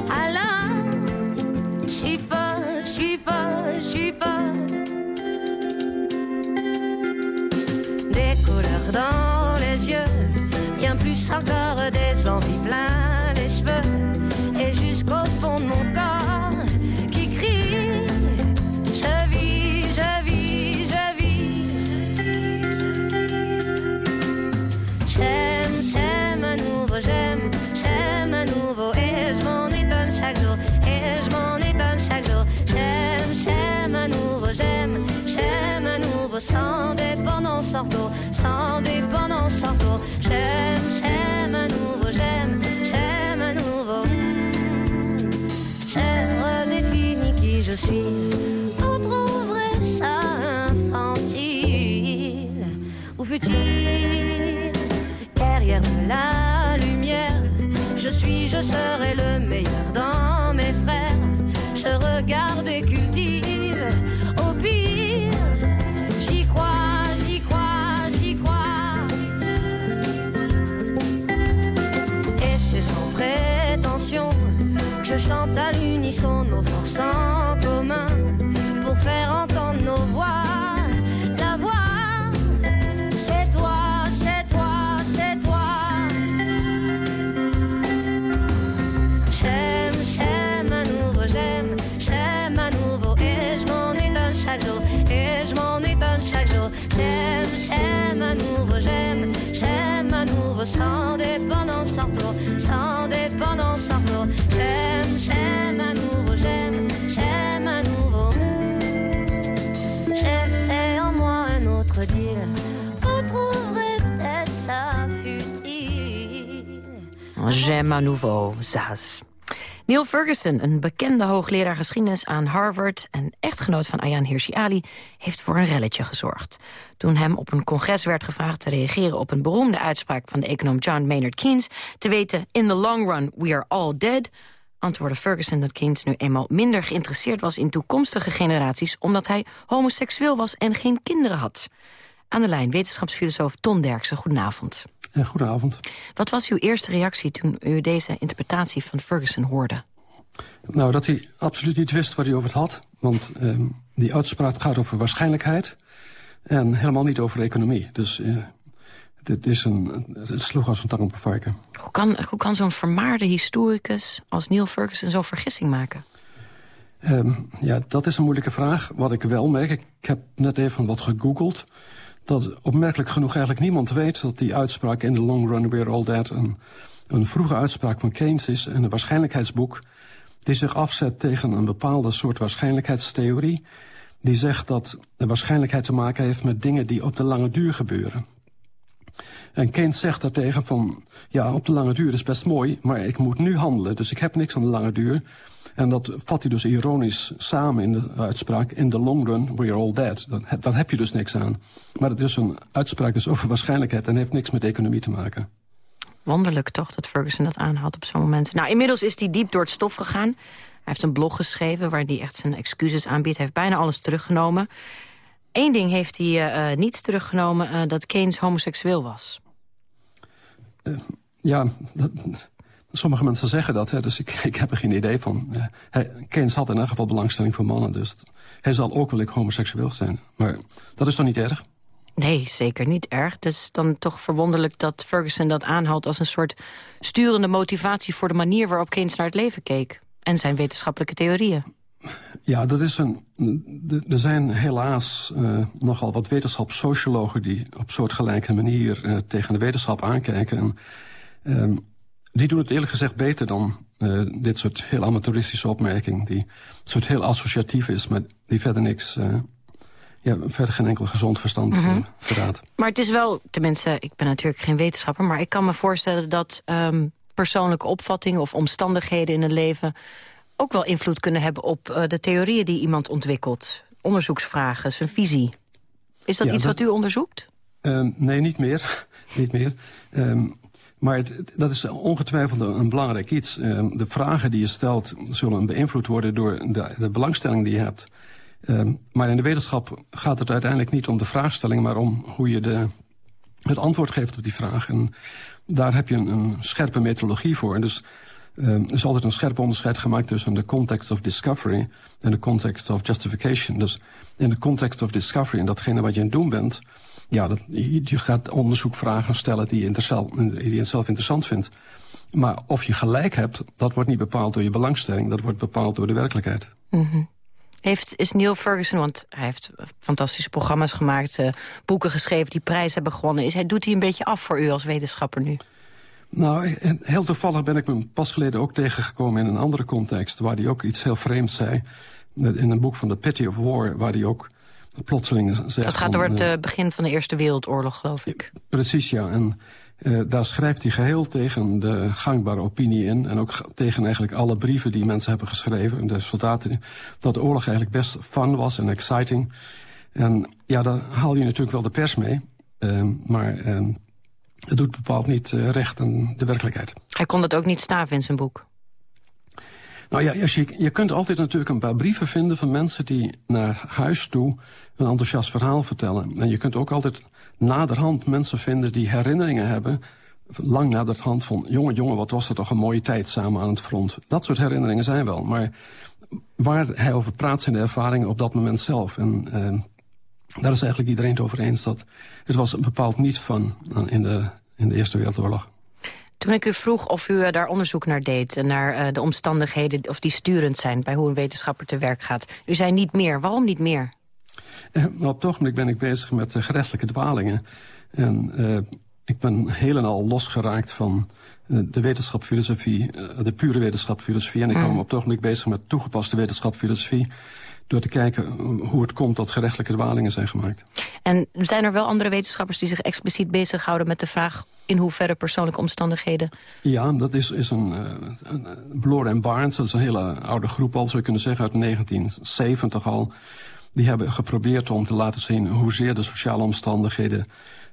Allah, je suis folle, je suis folle, je suis folle. Des couleurs dans les yeux, bien plus encore des envies plein sans dépendance ortho. J'aime, j'aime à nouveau, j'aime, j'aime à nouveau. Je redéfinis qui je suis. Vous trouverez ça infantile ou futile. J'aime à nouveau. Neil Ferguson, een bekende hoogleraar geschiedenis aan Harvard... en echtgenoot van Ayaan Hirsi Ali, heeft voor een relletje gezorgd. Toen hem op een congres werd gevraagd te reageren... op een beroemde uitspraak van de econoom John Maynard Keynes... te weten, in the long run, we are all dead... antwoordde Ferguson dat Keynes nu eenmaal minder geïnteresseerd was... in toekomstige generaties, omdat hij homoseksueel was en geen kinderen had. Aan de lijn wetenschapsfilosoof Ton Derksen, goedenavond. Ja, goedenavond. Wat was uw eerste reactie toen u deze interpretatie van Ferguson hoorde? Nou, dat hij absoluut niet wist waar hij over het had. Want uh, die uitspraak gaat over waarschijnlijkheid en helemaal niet over economie. Dus uh, dit is een, het sloeg als een tang op een varken. Hoe kan, hoe kan zo'n vermaarde historicus als Neil Ferguson zo'n vergissing maken? Um, ja, dat is een moeilijke vraag. Wat ik wel merk, ik heb net even wat gegoogeld... dat opmerkelijk genoeg eigenlijk niemand weet... dat die uitspraak in the long run we're all dead... een, een vroege uitspraak van Keynes is... en een waarschijnlijkheidsboek die zich afzet tegen een bepaalde soort waarschijnlijkheidstheorie... die zegt dat de waarschijnlijkheid te maken heeft met dingen die op de lange duur gebeuren. En Keynes zegt daartegen van, ja, op de lange duur is best mooi... maar ik moet nu handelen, dus ik heb niks aan de lange duur... En dat vat hij dus ironisch samen in de uitspraak... in the long run, we're all dead. Dan, dan heb je dus niks aan. Maar het is een uitspraak dus over waarschijnlijkheid... en heeft niks met economie te maken. Wonderlijk toch dat Ferguson dat aanhaalt op zo'n moment. Nou, inmiddels is hij diep door het stof gegaan. Hij heeft een blog geschreven waar hij echt zijn excuses aanbiedt. Hij heeft bijna alles teruggenomen. Eén ding heeft hij uh, niet teruggenomen, uh, dat Keynes homoseksueel was. Uh, ja, dat, sommige mensen zeggen dat, hè, dus ik, [laughs] ik heb er geen idee van. Hij, Keynes had in elk geval belangstelling voor mannen, dus hij zal ook wel ik homoseksueel zijn. Maar dat is toch niet erg? Nee, zeker niet erg. Het is dan toch verwonderlijk dat Ferguson dat aanhaalt... als een soort sturende motivatie voor de manier waarop Keynes naar het leven keek. En zijn wetenschappelijke theorieën. Ja, dat is een. Er zijn helaas uh, nogal wat wetenschapssociologen die op soortgelijke manier uh, tegen de wetenschap aankijken. En, uh, die doen het eerlijk gezegd beter dan uh, dit soort heel amateuristische opmerking. Die soort heel associatief is, maar die verder niks, ja, verder geen enkel gezond verstand eh, verraadt. Maar het is wel, tenminste, ik ben natuurlijk geen wetenschapper... maar ik kan me voorstellen dat ehm, persoonlijke opvattingen... of omstandigheden in een leven ook wel invloed kunnen hebben... op eh, de theorieën die iemand ontwikkelt. Onderzoeksvragen, zijn visie. Is dat Ja, iets dat- wat u onderzoekt? Ehm, nee, niet meer. [laughs] niet meer. Ehm, maar het- dat is ongetwijfeld een, belangrijk iets. Ehm, de vragen die je stelt zullen beïnvloed worden door de, de belangstelling die je hebt. Ehm, maar in de wetenschap gaat het uiteindelijk niet om de vraagstelling... maar om hoe je de, het antwoord geeft op die vraag. En daar heb je een, een scherpe methodologie voor. En dus ehm, er is altijd een scherp onderscheid gemaakt tussen de context of discovery en de context of justification. Dus in de context of discovery en datgene wat je aan het doen bent, ja, dat, je, gaat onderzoekvragen stellen die je, interessant, die je zelf interessant vindt. Maar of je gelijk hebt, dat wordt niet bepaald door je belangstelling, dat wordt bepaald door de werkelijkheid. Mhm. Heeft, is Neil Ferguson, want hij heeft fantastische programma's gemaakt... eh, boeken geschreven die prijs hebben gewonnen. Is, hij, doet hij een beetje af voor u als wetenschapper nu? Nou, heel toevallig ben ik me pas geleden ook tegengekomen in een andere context... waar hij ook iets heel vreemds zei. In een boek van The Pity of War, waar hij ook plotseling zegt... Dat gaat door het eh, eh, begin van de Eerste Wereldoorlog, geloof ik. Precies, ja. En eh, daar schrijft hij geheel tegen de gangbare opinie in... en ook ge- tegen eigenlijk alle brieven die mensen hebben geschreven... de soldaten, dat de oorlog eigenlijk best fun was en exciting. En ja, daar haal je natuurlijk wel de pers mee. Ehm, maar ehm, het doet bepaald niet recht aan de werkelijkheid. Hij kon dat ook niet staven in zijn boek. Nou ja, je, je kunt altijd natuurlijk een paar brieven vinden van mensen die naar huis toe een enthousiast verhaal vertellen. En je kunt ook altijd naderhand mensen vinden die herinneringen hebben, lang naderhand van, jongen, jongen, wat was er toch een mooie tijd samen aan het front. Dat soort herinneringen zijn wel, maar waar hij over praat zijn de ervaringen op dat moment zelf. En eh, daar is eigenlijk iedereen het over eens dat het was bepaald niet van in de, in de Eerste Wereldoorlog. Toen ik u vroeg of u eh, daar onderzoek naar deed... naar eh, de omstandigheden of die sturend zijn... bij hoe een wetenschapper te werk gaat. U zei niet meer. Waarom niet meer? Eh, nou, op het ogenblik ben ik bezig met uh, gerechtelijke dwalingen. En uh, ik ben heel en al losgeraakt van uh, de wetenschapfilosofie, de pure wetenschapfilosofie. En ik Mm. hou me op het ogenblik bezig met toegepaste wetenschapfilosofie. Door te kijken hoe het komt dat gerechtelijke dwalingen zijn gemaakt. En zijn er wel andere wetenschappers die zich expliciet bezighouden met de vraag... in hoeverre persoonlijke omstandigheden... Ja, dat is, is een, een, een Bloor en Barnes, dat is een hele oude groep al, zou je kunnen zeggen, uit 1970 al. Die hebben geprobeerd om te laten zien hoezeer de sociale omstandigheden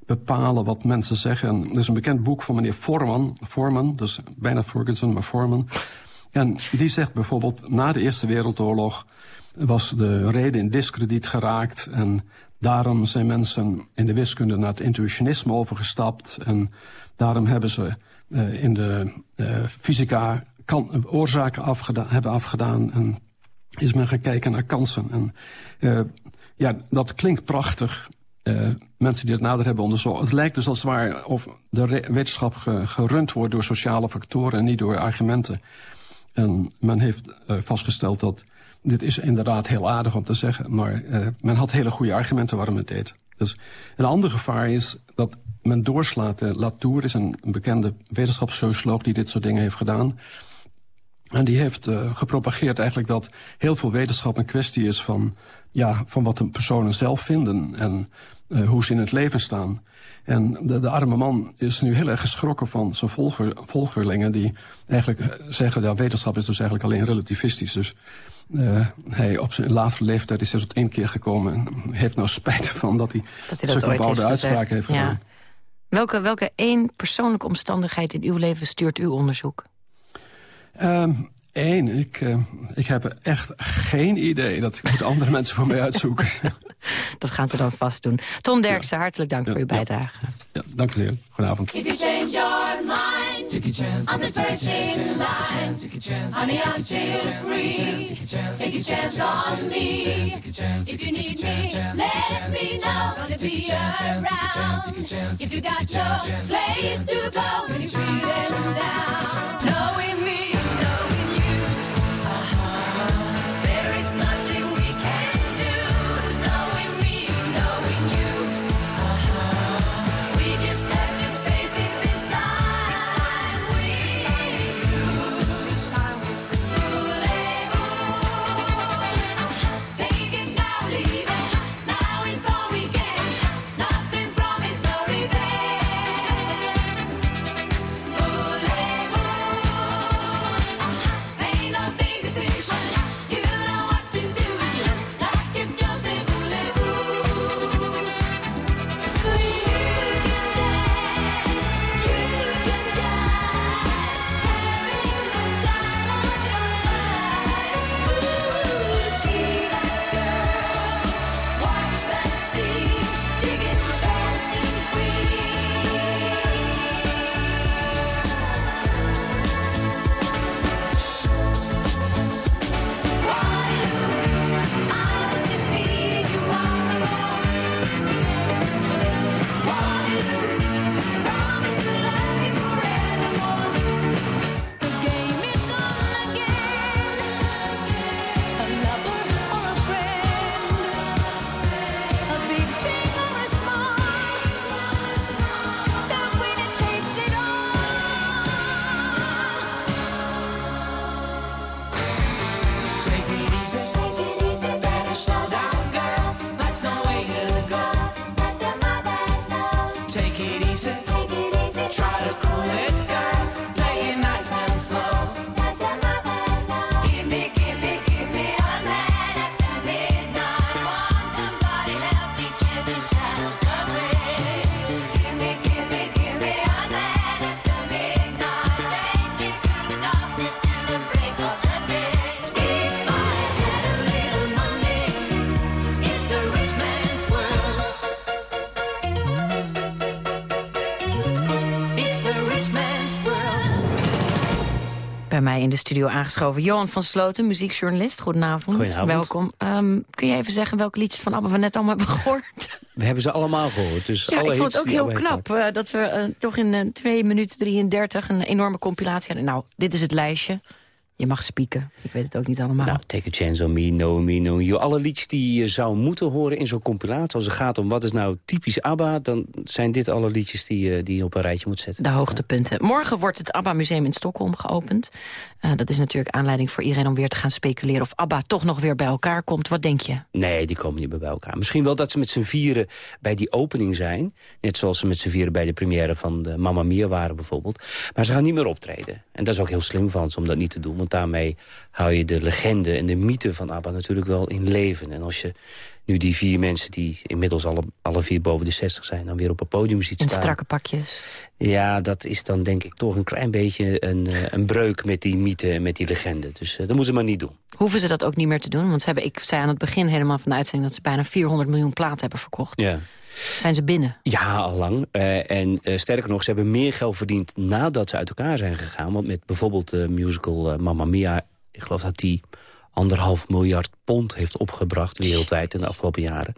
bepalen wat mensen zeggen. En er is een bekend boek van meneer Forman, Forman dus bijna Ferguson, maar Forman. En die zegt bijvoorbeeld, na de Eerste Wereldoorlog was de reden in discrediet geraakt... en daarom zijn mensen in de wiskunde naar het intuïtionisme overgestapt... en daarom hebben ze uh, in de uh, fysica kan, oorzaken afgedaan, hebben afgedaan... en is men gaan kijken naar kansen. En uh, ja, dat klinkt prachtig. Mensen die het nader hebben onderzocht. Het lijkt dus als het ware of de wetenschap ge gerund wordt door sociale factoren en niet door argumenten. En men heeft vastgesteld dat dit is inderdaad heel aardig om te zeggen, maar uh, men had hele goede argumenten waarom het deed. Dus een ander gevaar is dat men doorslaat. Uh, Latour is een, bekende wetenschapssocioloog die dit soort dingen heeft gedaan. En die heeft uh, gepropageerd eigenlijk dat heel veel wetenschap een kwestie is van, ja, van wat de personen zelf vinden en hoe ze in het leven staan. En de, arme man is nu heel erg geschrokken van zijn volger, volgerlingen die eigenlijk zeggen, ja, wetenschap is dus eigenlijk alleen relativistisch. Dus uh, hij op zijn latere leeftijd is er tot één keer gekomen en heeft nou spijt van dat hij, dat hij dat zulke bouwde heeft uitspraken heeft gedaan. Ja. Welke, welke één persoonlijke omstandigheid in uw leven stuurt uw onderzoek? Um, Eén, ik, uh, ik heb echt geen idee. Dat moet andere [laughs] mensen voor mij uitzoeken. [laughs] dat gaan ze dan vast doen. Ton Derksen, ja. hartelijk dank ja, voor uw bijdrage. Ja, ja dank u zeer. Goedenavond. You your take a chance, I'm the first in line. Honey, I'm still free. Take a chance on me. If you need me, let me know. Gonna be around. If you got no place to go, when you're feeling down, studio aangeschoven. Johan van Sloten, muziekjournalist. Goedenavond. Goedenavond. Welkom. Ehm, kun je even zeggen welke liedjes van ABBA we net allemaal hebben gehoord? We hebben ze allemaal gehoord. Dus ja, alle ik vond het ook heel knap eh, dat we eh, toch in uh, 2 minuten 33 een enorme compilatie hadden. Nou, dit is het lijstje. Je mag spieken. Ik weet het ook niet allemaal. Nou, Take a Chance on Me, No Me, No You. Alle liedjes die je zou moeten horen in zo'n compilatie. Als het gaat om wat is nou typisch ABBA... dan zijn dit alle liedjes die, uh, die je op een rijtje moet zetten. De hoogtepunten. Morgen wordt het ABBA-museum in Stockholm geopend. Uh, dat is natuurlijk aanleiding voor iedereen om weer te gaan speculeren... of ABBA toch nog weer bij elkaar komt. Wat denk je? Nee, die komen niet meer bij elkaar. Misschien wel dat ze met z'n vieren bij die opening zijn. Net zoals ze met z'n vieren bij de première van de Mamma Mia waren bijvoorbeeld. Maar ze gaan niet meer optreden. En dat is ook heel slim van ze om dat niet te doen. Want daarmee hou je de legende en de mythe van ABBA natuurlijk wel in leven. En als je nu die vier mensen die inmiddels alle, alle vier boven de 60 zijn... dan weer op een podium ziet in staan. strakke pakjes. Ja, dat is dan denk ik toch een klein beetje een, een breuk met die mythe en met die legende. Dus uh, dat moeten ze maar niet doen. Hoeven ze dat ook niet meer te doen? Want ze hebben, ik zei aan het begin helemaal van de uitzending... dat ze bijna 400 miljoen platen hebben verkocht. Ja. Zijn ze binnen? Ja, al lang. Uh, en uh, sterker nog, ze hebben meer geld verdiend nadat ze uit elkaar zijn gegaan. Want met bijvoorbeeld de musical Mamma Mia... ik geloof dat die anderhalf miljard pond heeft opgebracht wereldwijd in de afgelopen jaren.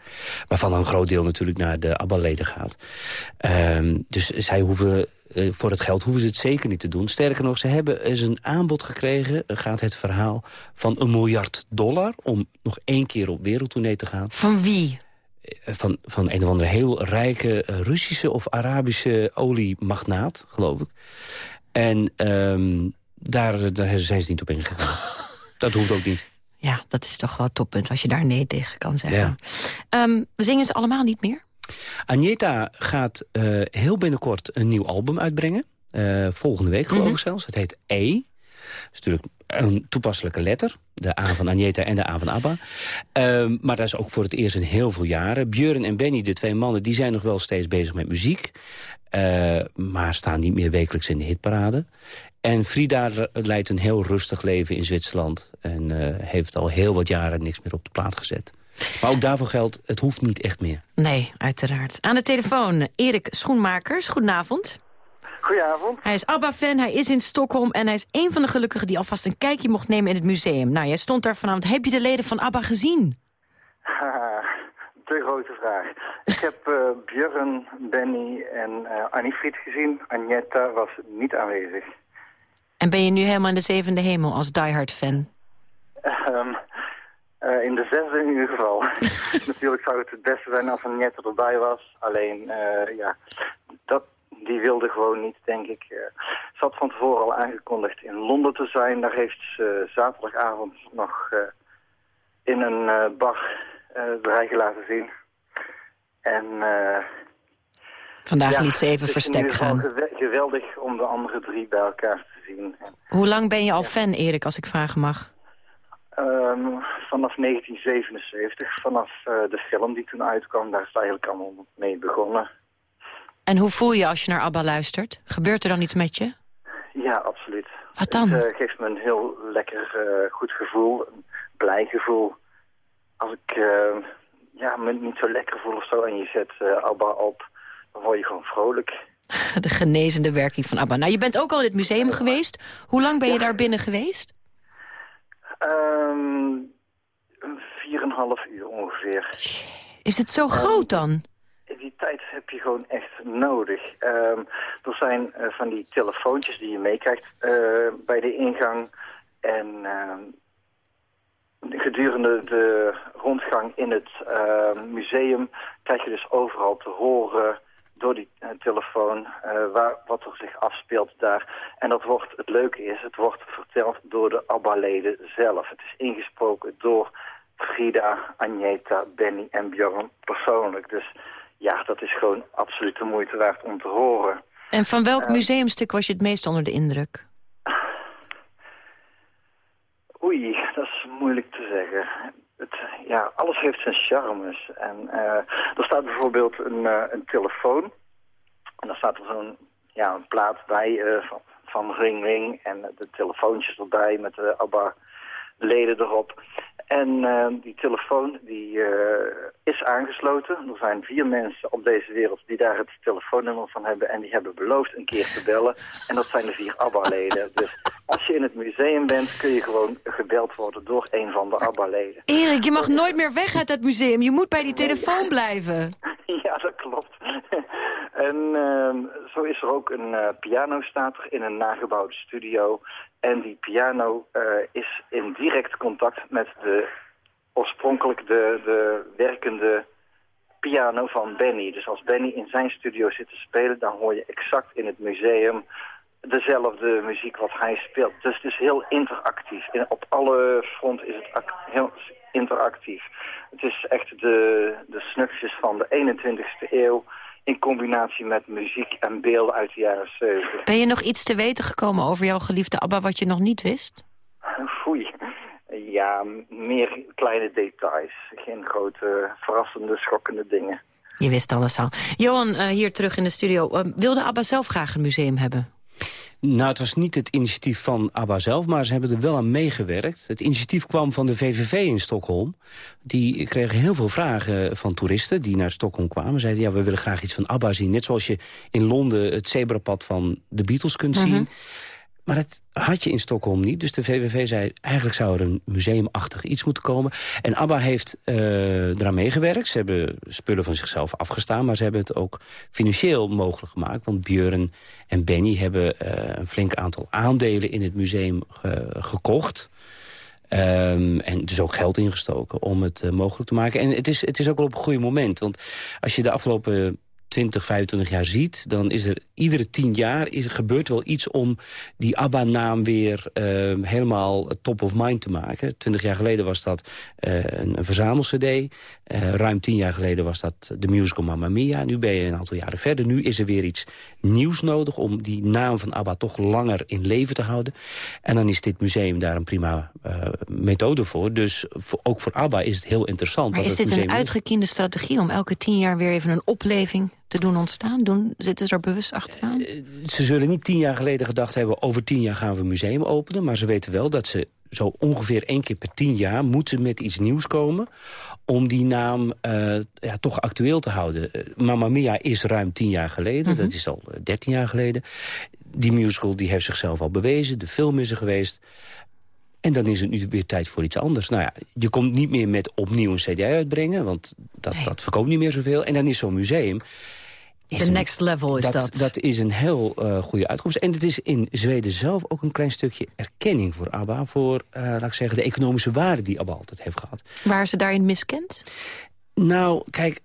Waarvan een groot deel natuurlijk naar de ABBA-leden gaat. Um, dus zij hoeven, uh, voor het geld hoeven ze het zeker niet te doen. Sterker nog, ze hebben eens een aanbod gekregen, gaat het verhaal, van een miljard dollar... om nog één keer op wereldtournee te gaan. Van wie? Van, van een of andere heel rijke Russische of Arabische oliemagnaat, geloof ik. En um, daar, daar zijn ze niet op ingegaan. [laughs] Dat hoeft ook niet. Ja, dat is toch wel het toppunt als je daar nee tegen kan zeggen. Ja. Um, zingen ze allemaal niet meer? Agneta gaat uh, heel binnenkort een nieuw album uitbrengen. Uh, volgende week geloof mm -hmm. ik zelfs. Het heet E. Dat is natuurlijk een toepasselijke letter. De A van Agneta en de A van ABBA. Uh, maar dat is ook voor het eerst in heel veel jaren. Björn en Benny, de twee mannen, die zijn nog wel steeds bezig met muziek. Uh, maar staan niet meer wekelijks in de hitparade. En Frida leidt een heel rustig leven in Zwitserland. En uh, heeft al heel wat jaren niks meer op de plaat gezet. Maar ook daarvoor geldt, het hoeft niet echt meer. Nee, uiteraard. Aan de telefoon Erik Schoenmakers. Goedenavond. Goedenavond. Hij is ABBA-fan, hij is in Stockholm... en hij is een van de gelukkigen die alvast een kijkje mocht nemen in het museum. Nou, jij stond daar vanavond. Heb je de leden van ABBA gezien? [laughs] de grote vraag. Ik heb uh, Björn, Benny en uh, Annie Fried gezien. Agneta was niet aanwezig. En ben je nu helemaal in de zevende hemel als diehard fan? Um, uh, in de zesde in ieder geval. [laughs] Natuurlijk zou het het beste zijn als Agneta erbij was. Alleen, ja, dat, die wilde gewoon niet, denk ik. Uh, ze had van tevoren al aangekondigd in Londen te zijn. Daar heeft ze zaterdagavond nog in een bar eigen laten zien. En... Vandaag ja, liet ze even verstek gaan. Geweldig om de andere drie bij elkaar te zien. Hoe lang ben je al fan, Erik, als ik vragen mag? Um, vanaf 1977, vanaf uh, de film die toen uitkwam, daar is het eigenlijk allemaal mee begonnen. En hoe voel je als je naar ABBA luistert? Gebeurt er dan iets met je? Ja, absoluut. Wat dan? Het uh, geeft me een heel lekker, uh, goed gevoel, een blij gevoel. Als ik ja, me niet zo lekker voel of zo en je zet ABBA op, dan word je gewoon vrolijk. [laughs] De genezende werking van ABBA. Nou, je bent ook al in het museum geweest. Hoe lang ben je ja. daar binnen geweest? Um, vier en half uur ongeveer. Is het zo um, groot dan? Tijd heb je gewoon echt nodig. Um, er zijn uh, van die telefoontjes die je meekrijgt uh, bij de ingang. En gedurende de rondgang in het uh, museum krijg je dus overal te horen door die uh, telefoon waar, wat er zich afspeelt daar. En dat wordt, het leuke is, het wordt verteld door de ABBA-leden zelf. Het is ingesproken door Frida, Agneta, Benny en Björn persoonlijk. Dus ja, dat is gewoon absoluut de moeite waard om te horen. En van welk museumstuk was je het meest onder de indruk? [sighs] Oei, dat is moeilijk te zeggen. Het, ja, alles heeft zijn charmes. En uh, er staat bijvoorbeeld een, uh, een telefoon. En daar staat er zo'n ja, een plaat bij van, van Ring Ring. En de telefoontjes erbij met de ABBA-leden erop. En eh, die telefoon die, eh, is aangesloten. Er zijn vier mensen op deze wereld die daar het telefoonnummer van hebben. En die hebben beloofd een keer te bellen. En dat zijn de vier ABBA-leden. Dus als je in het museum bent, kun je gewoon gebeld worden door een van de ABBA-leden. Erik, je mag nooit meer weg uit dat museum. Je moet bij die telefoon blijven. [laughs] Ja, dat klopt. En ehm, zo is er ook een eh, piano staat in een nagebouwde studio. En die piano eh, is in direct contact met de oorspronkelijk de, de werkende piano van Benny. Dus als Benny in zijn studio zit te spelen, dan hoor je exact in het museum dezelfde muziek wat hij speelt. Dus het is heel interactief. In, op alle fronten is het heel interactief. Het is echt de, de snufjes van de 21ste eeuw in combinatie met muziek en beelden uit de jaren 70. Ben je nog iets te weten gekomen over jouw geliefde ABBA wat je nog niet wist? Foei. Ja, meer kleine details. Geen grote, verrassende, schokkende dingen. Je wist alles al. Johan, uh, hier terug in de studio. Uh, wilde ABBA zelf graag een museum hebben? Nou, het was niet het initiatief van ABBA zelf, maar ze hebben er wel aan meegewerkt. Het initiatief kwam van de VVV in Stockholm. Die kregen heel veel vragen van toeristen die naar Stockholm kwamen. Zeiden, ja, we willen graag iets van ABBA zien. Net zoals je in Londen het zebrapad van de Beatles kunt zien. Mm -hmm. Maar dat had je in Stockholm niet. Dus de VVV zei, eigenlijk zou er een museumachtig iets moeten komen. En ABBA heeft uh, eraan meegewerkt. Ze hebben spullen van zichzelf afgestaan... maar ze hebben het ook financieel mogelijk gemaakt. Want Björn en Benny hebben uh, een flink aantal aandelen in het museum ge gekocht. Um, en dus ook geld ingestoken om het uh, mogelijk te maken. En het is, het is ook wel op een goede moment. Want als je de afgelopen 20, 25 jaar ziet... dan is er iedere tien jaar is, gebeurt wel iets om die ABBA-naam weer uh, helemaal top of mind te maken. Twintig jaar geleden was dat uh, een, een verzamel-cd. Uh, ruim tien jaar geleden was dat de musical Mamma Mia. Nu ben je een aantal jaren verder. Nu is er weer iets nieuws nodig om die naam van ABBA toch langer in leven te houden. En dan is dit museum daar een prima methode voor. Dus voor, ook voor ABBA is het heel interessant. Maar dat is dit een uitgekiende strategie om elke tien jaar weer even een opleving te doen ontstaan? Doen, zitten ze er bewust achteraan? Ze zullen niet tien jaar geleden gedacht hebben... over tien jaar gaan we een museum openen. Maar ze weten wel dat ze zo ongeveer één keer per tien jaar... moeten met iets nieuws komen om die naam uh, ja, toch actueel te houden. Uh, Mamma Mia is ruim tien jaar geleden. Mm -hmm. Dat is al dertien jaar geleden. Die musical die heeft zichzelf al bewezen. De film is er geweest. En dan is het nu weer tijd voor iets anders. Nou ja, je komt niet meer met opnieuw een cd uitbrengen... want dat, nee. dat verkoopt niet meer zoveel. En dan is zo'n museum... The next level is dat. dat. Dat is een heel uh, goede uitkomst. En het is in Zweden zelf ook een klein stukje erkenning voor ABBA... voor, uh, laat ik zeggen, de economische waarde die ABBA altijd heeft gehad. Waar ze daarin miskend? Nou, kijk,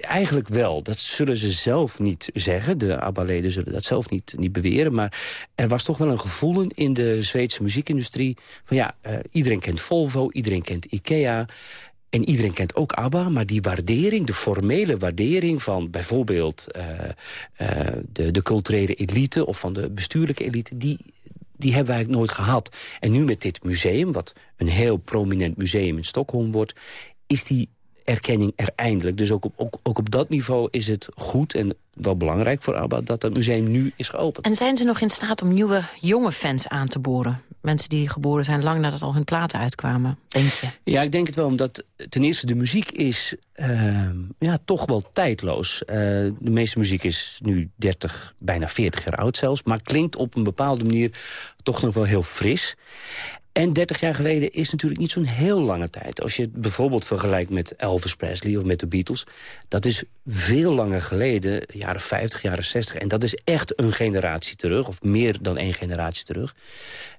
eigenlijk wel. Dat zullen ze zelf niet zeggen. De ABBA-leden zullen dat zelf niet, niet beweren. Maar er was toch wel een gevoel in de Zweedse muziekindustrie... van ja, uh, iedereen kent Volvo, iedereen kent Ikea... En iedereen kent ook ABBA, maar die waardering, de formele waardering van bijvoorbeeld uh, uh, de, de culturele elite of van de bestuurlijke elite, die, die hebben wij nooit gehad. En nu met dit museum, wat een heel prominent museum in Stockholm wordt, is die erkenning er eindelijk. Dus ook op, ook, ook op dat niveau is het goed en wel belangrijk voor ABBA dat het museum nu is geopend. En zijn ze nog in staat om nieuwe, jonge fans aan te boren? Mensen die geboren zijn lang nadat al hun platen uitkwamen, denk je? Ja, ik denk het wel, omdat ten eerste de muziek is uh, ja, toch wel tijdloos. Uh, de meeste muziek is nu 30, bijna 40 jaar oud zelfs... maar klinkt op een bepaalde manier toch nog wel heel fris. En 30 jaar geleden is natuurlijk niet zo'n heel lange tijd. Als je het bijvoorbeeld vergelijkt met Elvis Presley of met de Beatles... dat is veel langer geleden, jaren 50, jaren 60. En dat is echt een generatie terug, of meer dan één generatie terug.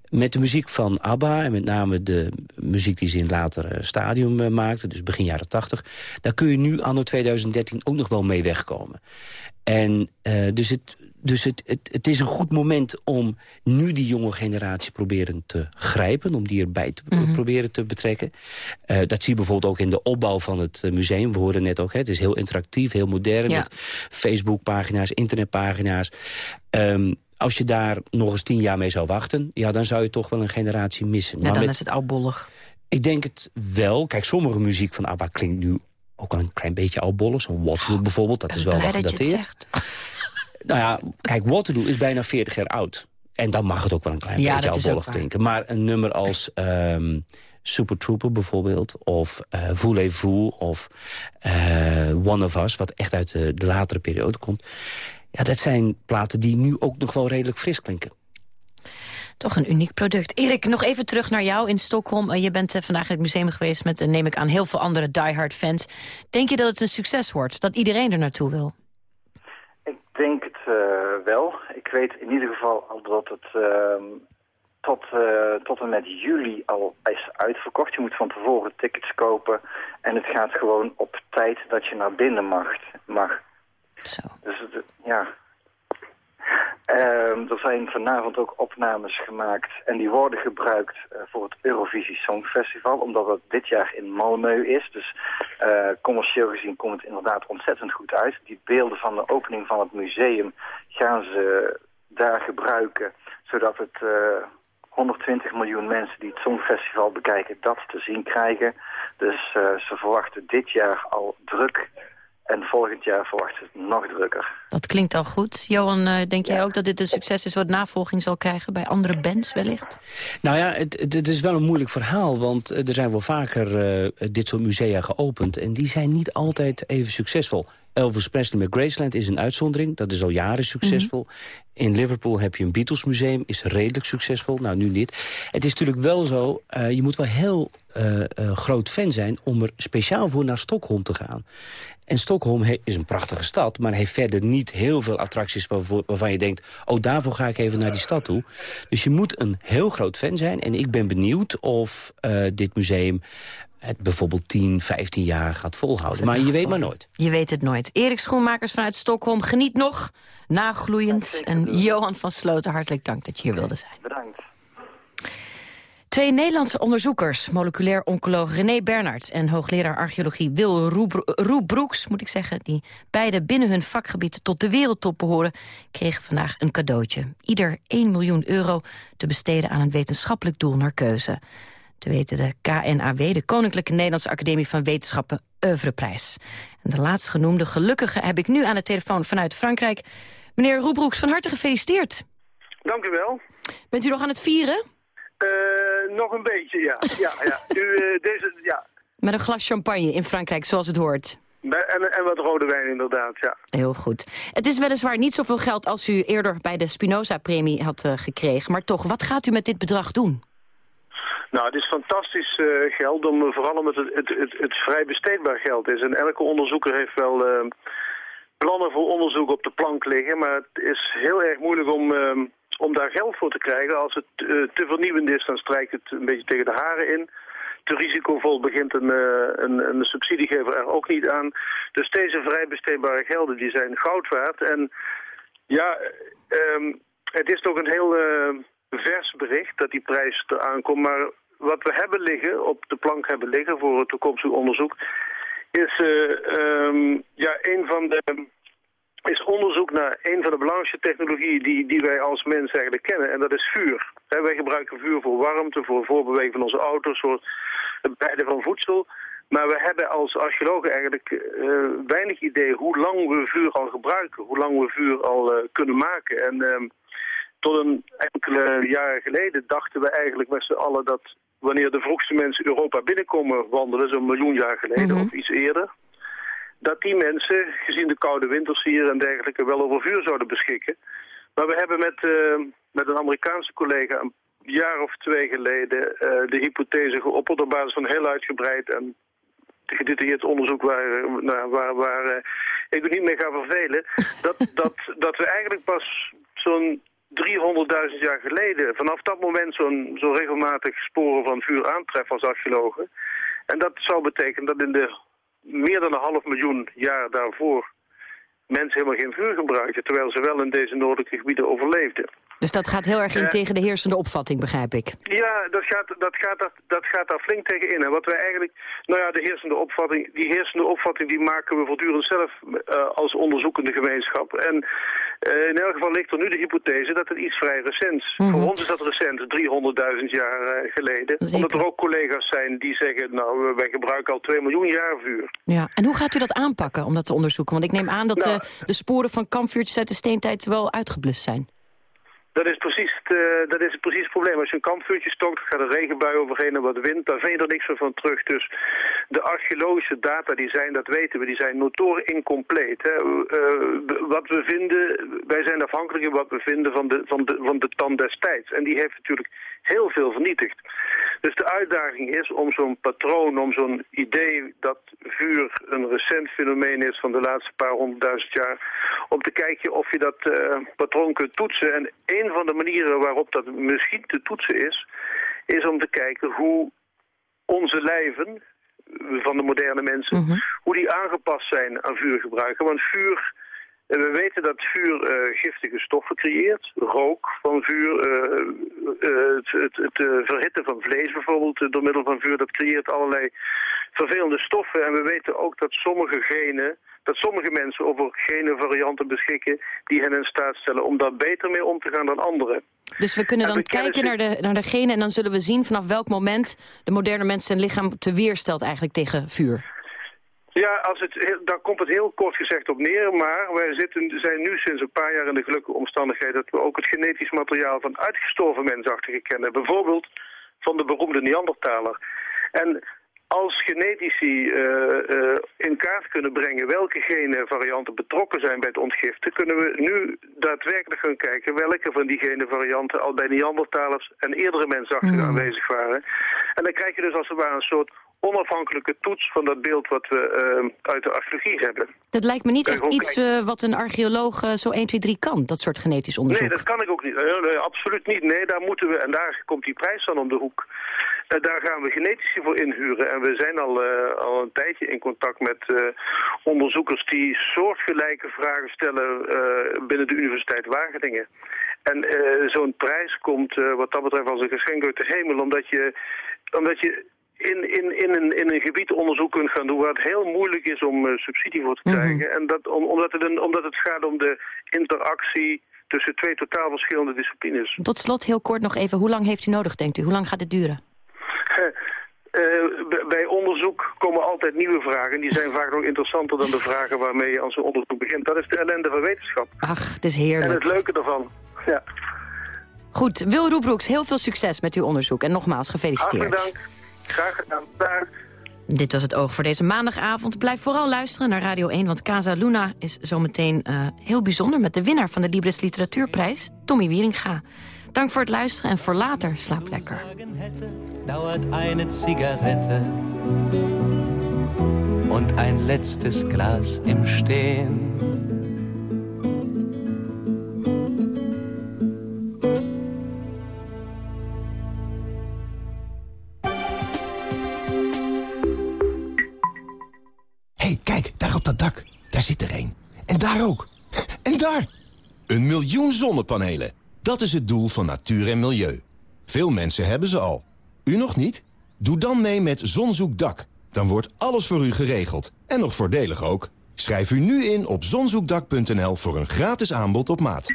Met de muziek van ABBA en met name de muziek die ze in later stadium uh, maakten... dus begin jaren 80, daar kun je nu anno 2013 ook nog wel mee wegkomen. En uh, dus het dus het, het, het, is een goed moment om nu die jonge generatie proberen te grijpen. Om die erbij te mm -hmm. proberen te betrekken. Uh, dat zie je bijvoorbeeld ook in de opbouw van het museum. We hoorden net ook, hè, het is heel interactief, heel modern. Ja. Met Facebookpagina's, internetpagina's. Um, als je daar nog eens tien jaar mee zou wachten... ja, dan zou je toch wel een generatie missen. Ja, maar dan met, is het oudbollig. Ik denk het wel. Kijk, sommige muziek van ABBA klinkt nu ook wel een klein beetje oudbollig. Zo'n Waterloo oh, bijvoorbeeld, dat is wel wat gedateerd. Nou ja, kijk, Waterloo is bijna 40 jaar oud. En dan mag het ook wel een klein ja, beetje oudbollig klinken. Maar een nummer als um, Super Trooper bijvoorbeeld, of uh, Voulez-vous... of uh, One of Us, wat echt uit de, de latere periode komt. Ja, dat zijn platen die nu ook nog wel redelijk fris klinken. Toch een uniek product. Erik, nog even terug naar jou in Stockholm. Je bent vandaag in het museum geweest met, neem ik aan, heel veel andere diehard fans. Denk je dat het een succes wordt? Dat iedereen er naartoe wil? Ik denk het uh, wel. Ik weet in ieder geval al dat het uh, tot, uh, tot en met juli al is uitverkocht. Je moet van tevoren tickets kopen. En het gaat gewoon op tijd dat je naar binnen mag. mag. Zo. Dus het, ja, er zijn vanavond ook opnames gemaakt en die worden gebruikt uh, voor het Eurovisie Songfestival, omdat het dit jaar in Malmö is. Dus uh, commercieel gezien komt het inderdaad ontzettend goed uit. Die beelden van de opening van het museum gaan ze daar gebruiken, zodat het 120 miljoen mensen die het Songfestival bekijken dat te zien krijgen. Dus ze verwachten dit jaar al druk en volgend jaar verwacht het nog drukker. Dat klinkt al goed. Johan, uh, denk jij ook dat dit een succes is wat navolging zal krijgen bij andere bands wellicht? Nou ja, het, het is wel een moeilijk verhaal, want er zijn wel vaker uh, dit soort musea geopend en die zijn niet altijd even succesvol. Elvis Presley met Graceland is een uitzondering. Dat is al jaren succesvol. Mm -hmm. In Liverpool heb je een Beatles museum. Is redelijk succesvol. Nou, nu niet. Het is natuurlijk wel zo... Uh, je moet wel heel uh, uh, groot fan zijn... om er speciaal voor naar Stockholm te gaan. En Stockholm is een prachtige stad... maar heeft verder niet heel veel attracties waarvoor, waarvan je denkt... oh, daarvoor ga ik even naar die stad toe. Dus je moet een heel groot fan zijn. En ik ben benieuwd of dit museum het bijvoorbeeld 10, 15 jaar gaat volhouden. Maar je weet maar nooit. Je weet het nooit. Erik Schoenmakers vanuit Stockholm, geniet nog. Nagloeiend. En Johan van Sloten, hartelijk dank dat je hier wilde zijn. Bedankt. Twee Nederlandse onderzoekers, moleculair oncoloog René Bernards... en hoogleraar archeologie Wil Roe Broeks, moet ik zeggen... die beide binnen hun vakgebied tot de wereldtop behoren... kregen vandaag een cadeautje. Ieder 1 miljoen euro te besteden aan een wetenschappelijk doel naar keuze te weten de KNAW, de Koninklijke Nederlandse Academie van Wetenschappen, Oeuvreprijs. En de laatstgenoemde gelukkige heb ik nu aan de telefoon vanuit Frankrijk. Meneer Roebroeks, van harte gefeliciteerd. Dank u wel. Bent u nog aan het vieren? Uh, nog een beetje, ja. ja, ja. U, uh, deze, ja. Met een glas champagne in Frankrijk, zoals het hoort. En, en wat rode wijn inderdaad, ja. Heel goed. Het is weliswaar niet zoveel geld als u eerder bij de Spinoza-premie had uh, gekregen. Maar toch, wat gaat u met dit bedrag doen? Nou, het is fantastisch uh, geld, om, vooral omdat het, het, het, vrij besteedbaar geld is. En elke onderzoeker heeft wel uh, plannen voor onderzoek op de plank liggen. Maar het is heel erg moeilijk om, uh, om daar geld voor te krijgen. Als het te vernieuwend is, dan strijkt het een beetje tegen de haren in. Te risicovol begint een, een, subsidiegever er ook niet aan. Dus deze vrij besteedbare gelden die zijn goud waard. En ja, um, het is toch een heel vers bericht dat die prijs eraan komt. Maar wat we hebben liggen, op de plank hebben liggen voor het toekomstig onderzoek... is uh, um, ja, een van de is onderzoek naar een van de belangrijkste technologieën die, die wij als mens eigenlijk kennen. En dat is vuur. He, wij gebruiken vuur voor warmte, voor voorbewegen van onze auto's, voor het bereiden van voedsel. Maar we hebben als archeologen eigenlijk uh, weinig idee hoe lang we vuur al gebruiken. Hoe lang we vuur al uh, kunnen maken. En uh, tot een enkele jaren geleden dachten we eigenlijk met z'n allen dat wanneer de vroegste mensen Europa binnenkomen wandelen, zo'n miljoen jaar geleden mm -hmm. of iets eerder, dat die mensen, gezien de koude winters hier en dergelijke, wel over vuur zouden beschikken. Maar we hebben met, uh, met een Amerikaanse collega een jaar of twee geleden uh, de hypothese geopperd op basis van heel uitgebreid en gedetailleerd onderzoek waar, nou, waar, waar uh, ik u niet mee ga vervelen, dat, [laughs] dat, dat we eigenlijk pas zo'n 300.000 jaar geleden vanaf dat moment zo'n zo regelmatig sporen van vuur aantreffen als archeologen. En dat zou betekenen dat in de meer dan een half miljoen jaar daarvoor mensen helemaal geen vuur gebruikten, terwijl ze wel in deze noordelijke gebieden overleefden. Dus dat gaat heel erg in uh, tegen de heersende opvatting, begrijp ik. Ja, dat gaat, dat gaat, dat, dat gaat daar flink tegen in. En wat wij eigenlijk, nou ja, de heersende opvatting, die heersende opvatting die maken we voortdurend zelf uh, als onderzoekende gemeenschap. En uh, in elk geval ligt er nu de hypothese dat het iets vrij recents. Mm -hmm. Voor ons is dat recent, 300.000 jaar geleden. Zeker. Omdat er ook collega's zijn die zeggen, nou, wij gebruiken al 2 miljoen jaar vuur. Ja, en hoe gaat u dat aanpakken om dat te onderzoeken? Want ik neem aan dat nou, de sporen van kampvuurtjes uit de steentijd wel uitgeblust zijn. Dat is, precies uh, dat is precies het probleem. Als je een kampvuurtje stokt, gaat er regenbui overheen en wat wind, daar vind je er niks meer van terug. Dus de archeologische data die zijn, dat weten we, die zijn notoor incompleet. Hè. Uh, wat we vinden, wij zijn afhankelijk van wat we vinden van de, van, de, van de tand destijds. En die heeft natuurlijk heel veel vernietigd. Dus de uitdaging is om zo'n patroon, om zo'n idee dat vuur een recent fenomeen is van de laatste paar honderdduizend jaar, om te kijken of je dat uh, patroon kunt toetsen. En een van de manieren waarop dat misschien te toetsen is, is om te kijken hoe onze lijven van de moderne mensen, mm -hmm. hoe die aangepast zijn aan vuurgebruiken. Want vuur en we weten dat vuur uh, giftige stoffen creëert. Rook van vuur, uh, uh, het, het, het verhitten van vlees bijvoorbeeld door middel van vuur, dat creëert allerlei vervelende stoffen. En we weten ook dat sommige genen, dat sommige mensen over genenvarianten beschikken die hen in staat stellen om daar beter mee om te gaan dan anderen. Dus we kunnen dan we kijken naar de, naar de genen en dan zullen we zien vanaf welk moment de moderne mens zijn lichaam te weerstelt eigenlijk tegen vuur. Ja, als het, daar komt het heel kort gezegd op neer, maar wij zitten, zijn nu sinds een paar jaar in de gelukkige omstandigheid dat we ook het genetisch materiaal van uitgestorven mensachtigen kennen. Bijvoorbeeld van de beroemde Neandertaler. En als genetici uh, uh, in kaart kunnen brengen welke genenvarianten betrokken zijn bij het ontgiften, kunnen we nu daadwerkelijk gaan kijken welke van die genenvarianten al bij Neandertalers en eerdere mensachtigen mm. aanwezig waren. En dan krijg je dus als het ware een soort onafhankelijke toets van dat beeld wat we uh, uit de archeologie hebben. Dat lijkt me niet echt iets uh, wat een archeoloog uh, zo 1, 2, 3 kan, dat soort genetisch onderzoek. Nee, dat kan ik ook niet. Nee, absoluut niet. Nee, daar moeten we, en daar komt die prijs dan om de hoek. Daar gaan we genetici voor inhuren. En we zijn al, al een tijdje in contact met onderzoekers die soortgelijke vragen stellen binnen de Universiteit Wageningen. En zo'n prijs komt wat dat betreft als een geschenk uit de hemel, omdat je, omdat je in, in, in, een, in een gebied onderzoek kunt gaan doen waar het heel moeilijk is om uh, subsidie voor te krijgen. Mm -hmm. En dat, om, omdat, het een, omdat het gaat om de interactie tussen twee totaal verschillende disciplines. Tot slot heel kort nog even, hoe lang heeft u nodig, denkt u? Hoe lang gaat het duren? Uh, bij onderzoek komen altijd nieuwe vragen. Die zijn vaak nog interessanter dan de vragen waarmee je aan zo'n onderzoek begint. Dat is de ellende van wetenschap. Ach, het is heerlijk. En het leuke ervan. Ja. Goed, Wil Roebroeks, heel veel succes met uw onderzoek. En nogmaals, gefeliciteerd. Hartelijk dank. Graag gedaan. Dit was het oog voor deze maandagavond. Blijf vooral luisteren naar Radio 1, want Casa Luna is zometeen uh, heel bijzonder... met de winnaar van de Libris Literatuurprijs, Tommy Wieringa. Dank voor het luisteren en voor later. Slaap lekker. Dauert eine Zigarette und ein letztes Glas im Stehen. Daar zit er één. En daar ook. En daar! Een miljoen zonnepanelen. Dat is het doel van natuur en milieu. Veel mensen hebben ze al. U nog niet? Doe dan mee met Zonzoekdak. Dan wordt alles voor u geregeld. En nog voordelig ook. Schrijf u nu in op zonzoekdak.nl voor een gratis aanbod op maat.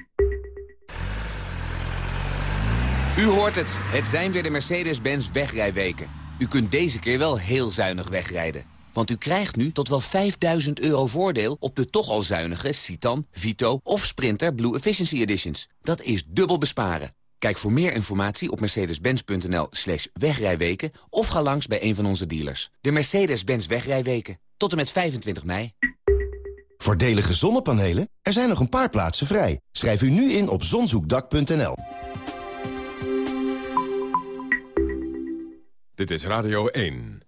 U hoort het. Het zijn weer de Mercedes-Benz wegrijweken. U kunt deze keer wel heel zuinig wegrijden. Want u krijgt nu tot wel 5000 euro voordeel op de toch al zuinige Citan, Vito of Sprinter Blue Efficiency Editions. Dat is dubbel besparen. Kijk voor meer informatie op mercedes-benz.nl slash wegrijweken... of ga langs bij een van onze dealers. De Mercedes-Benz wegrijweken. Tot en met 25 mei. Voordelige zonnepanelen? Er zijn nog een paar plaatsen vrij. Schrijf u nu in op zonzoekdak.nl. Dit is Radio 1.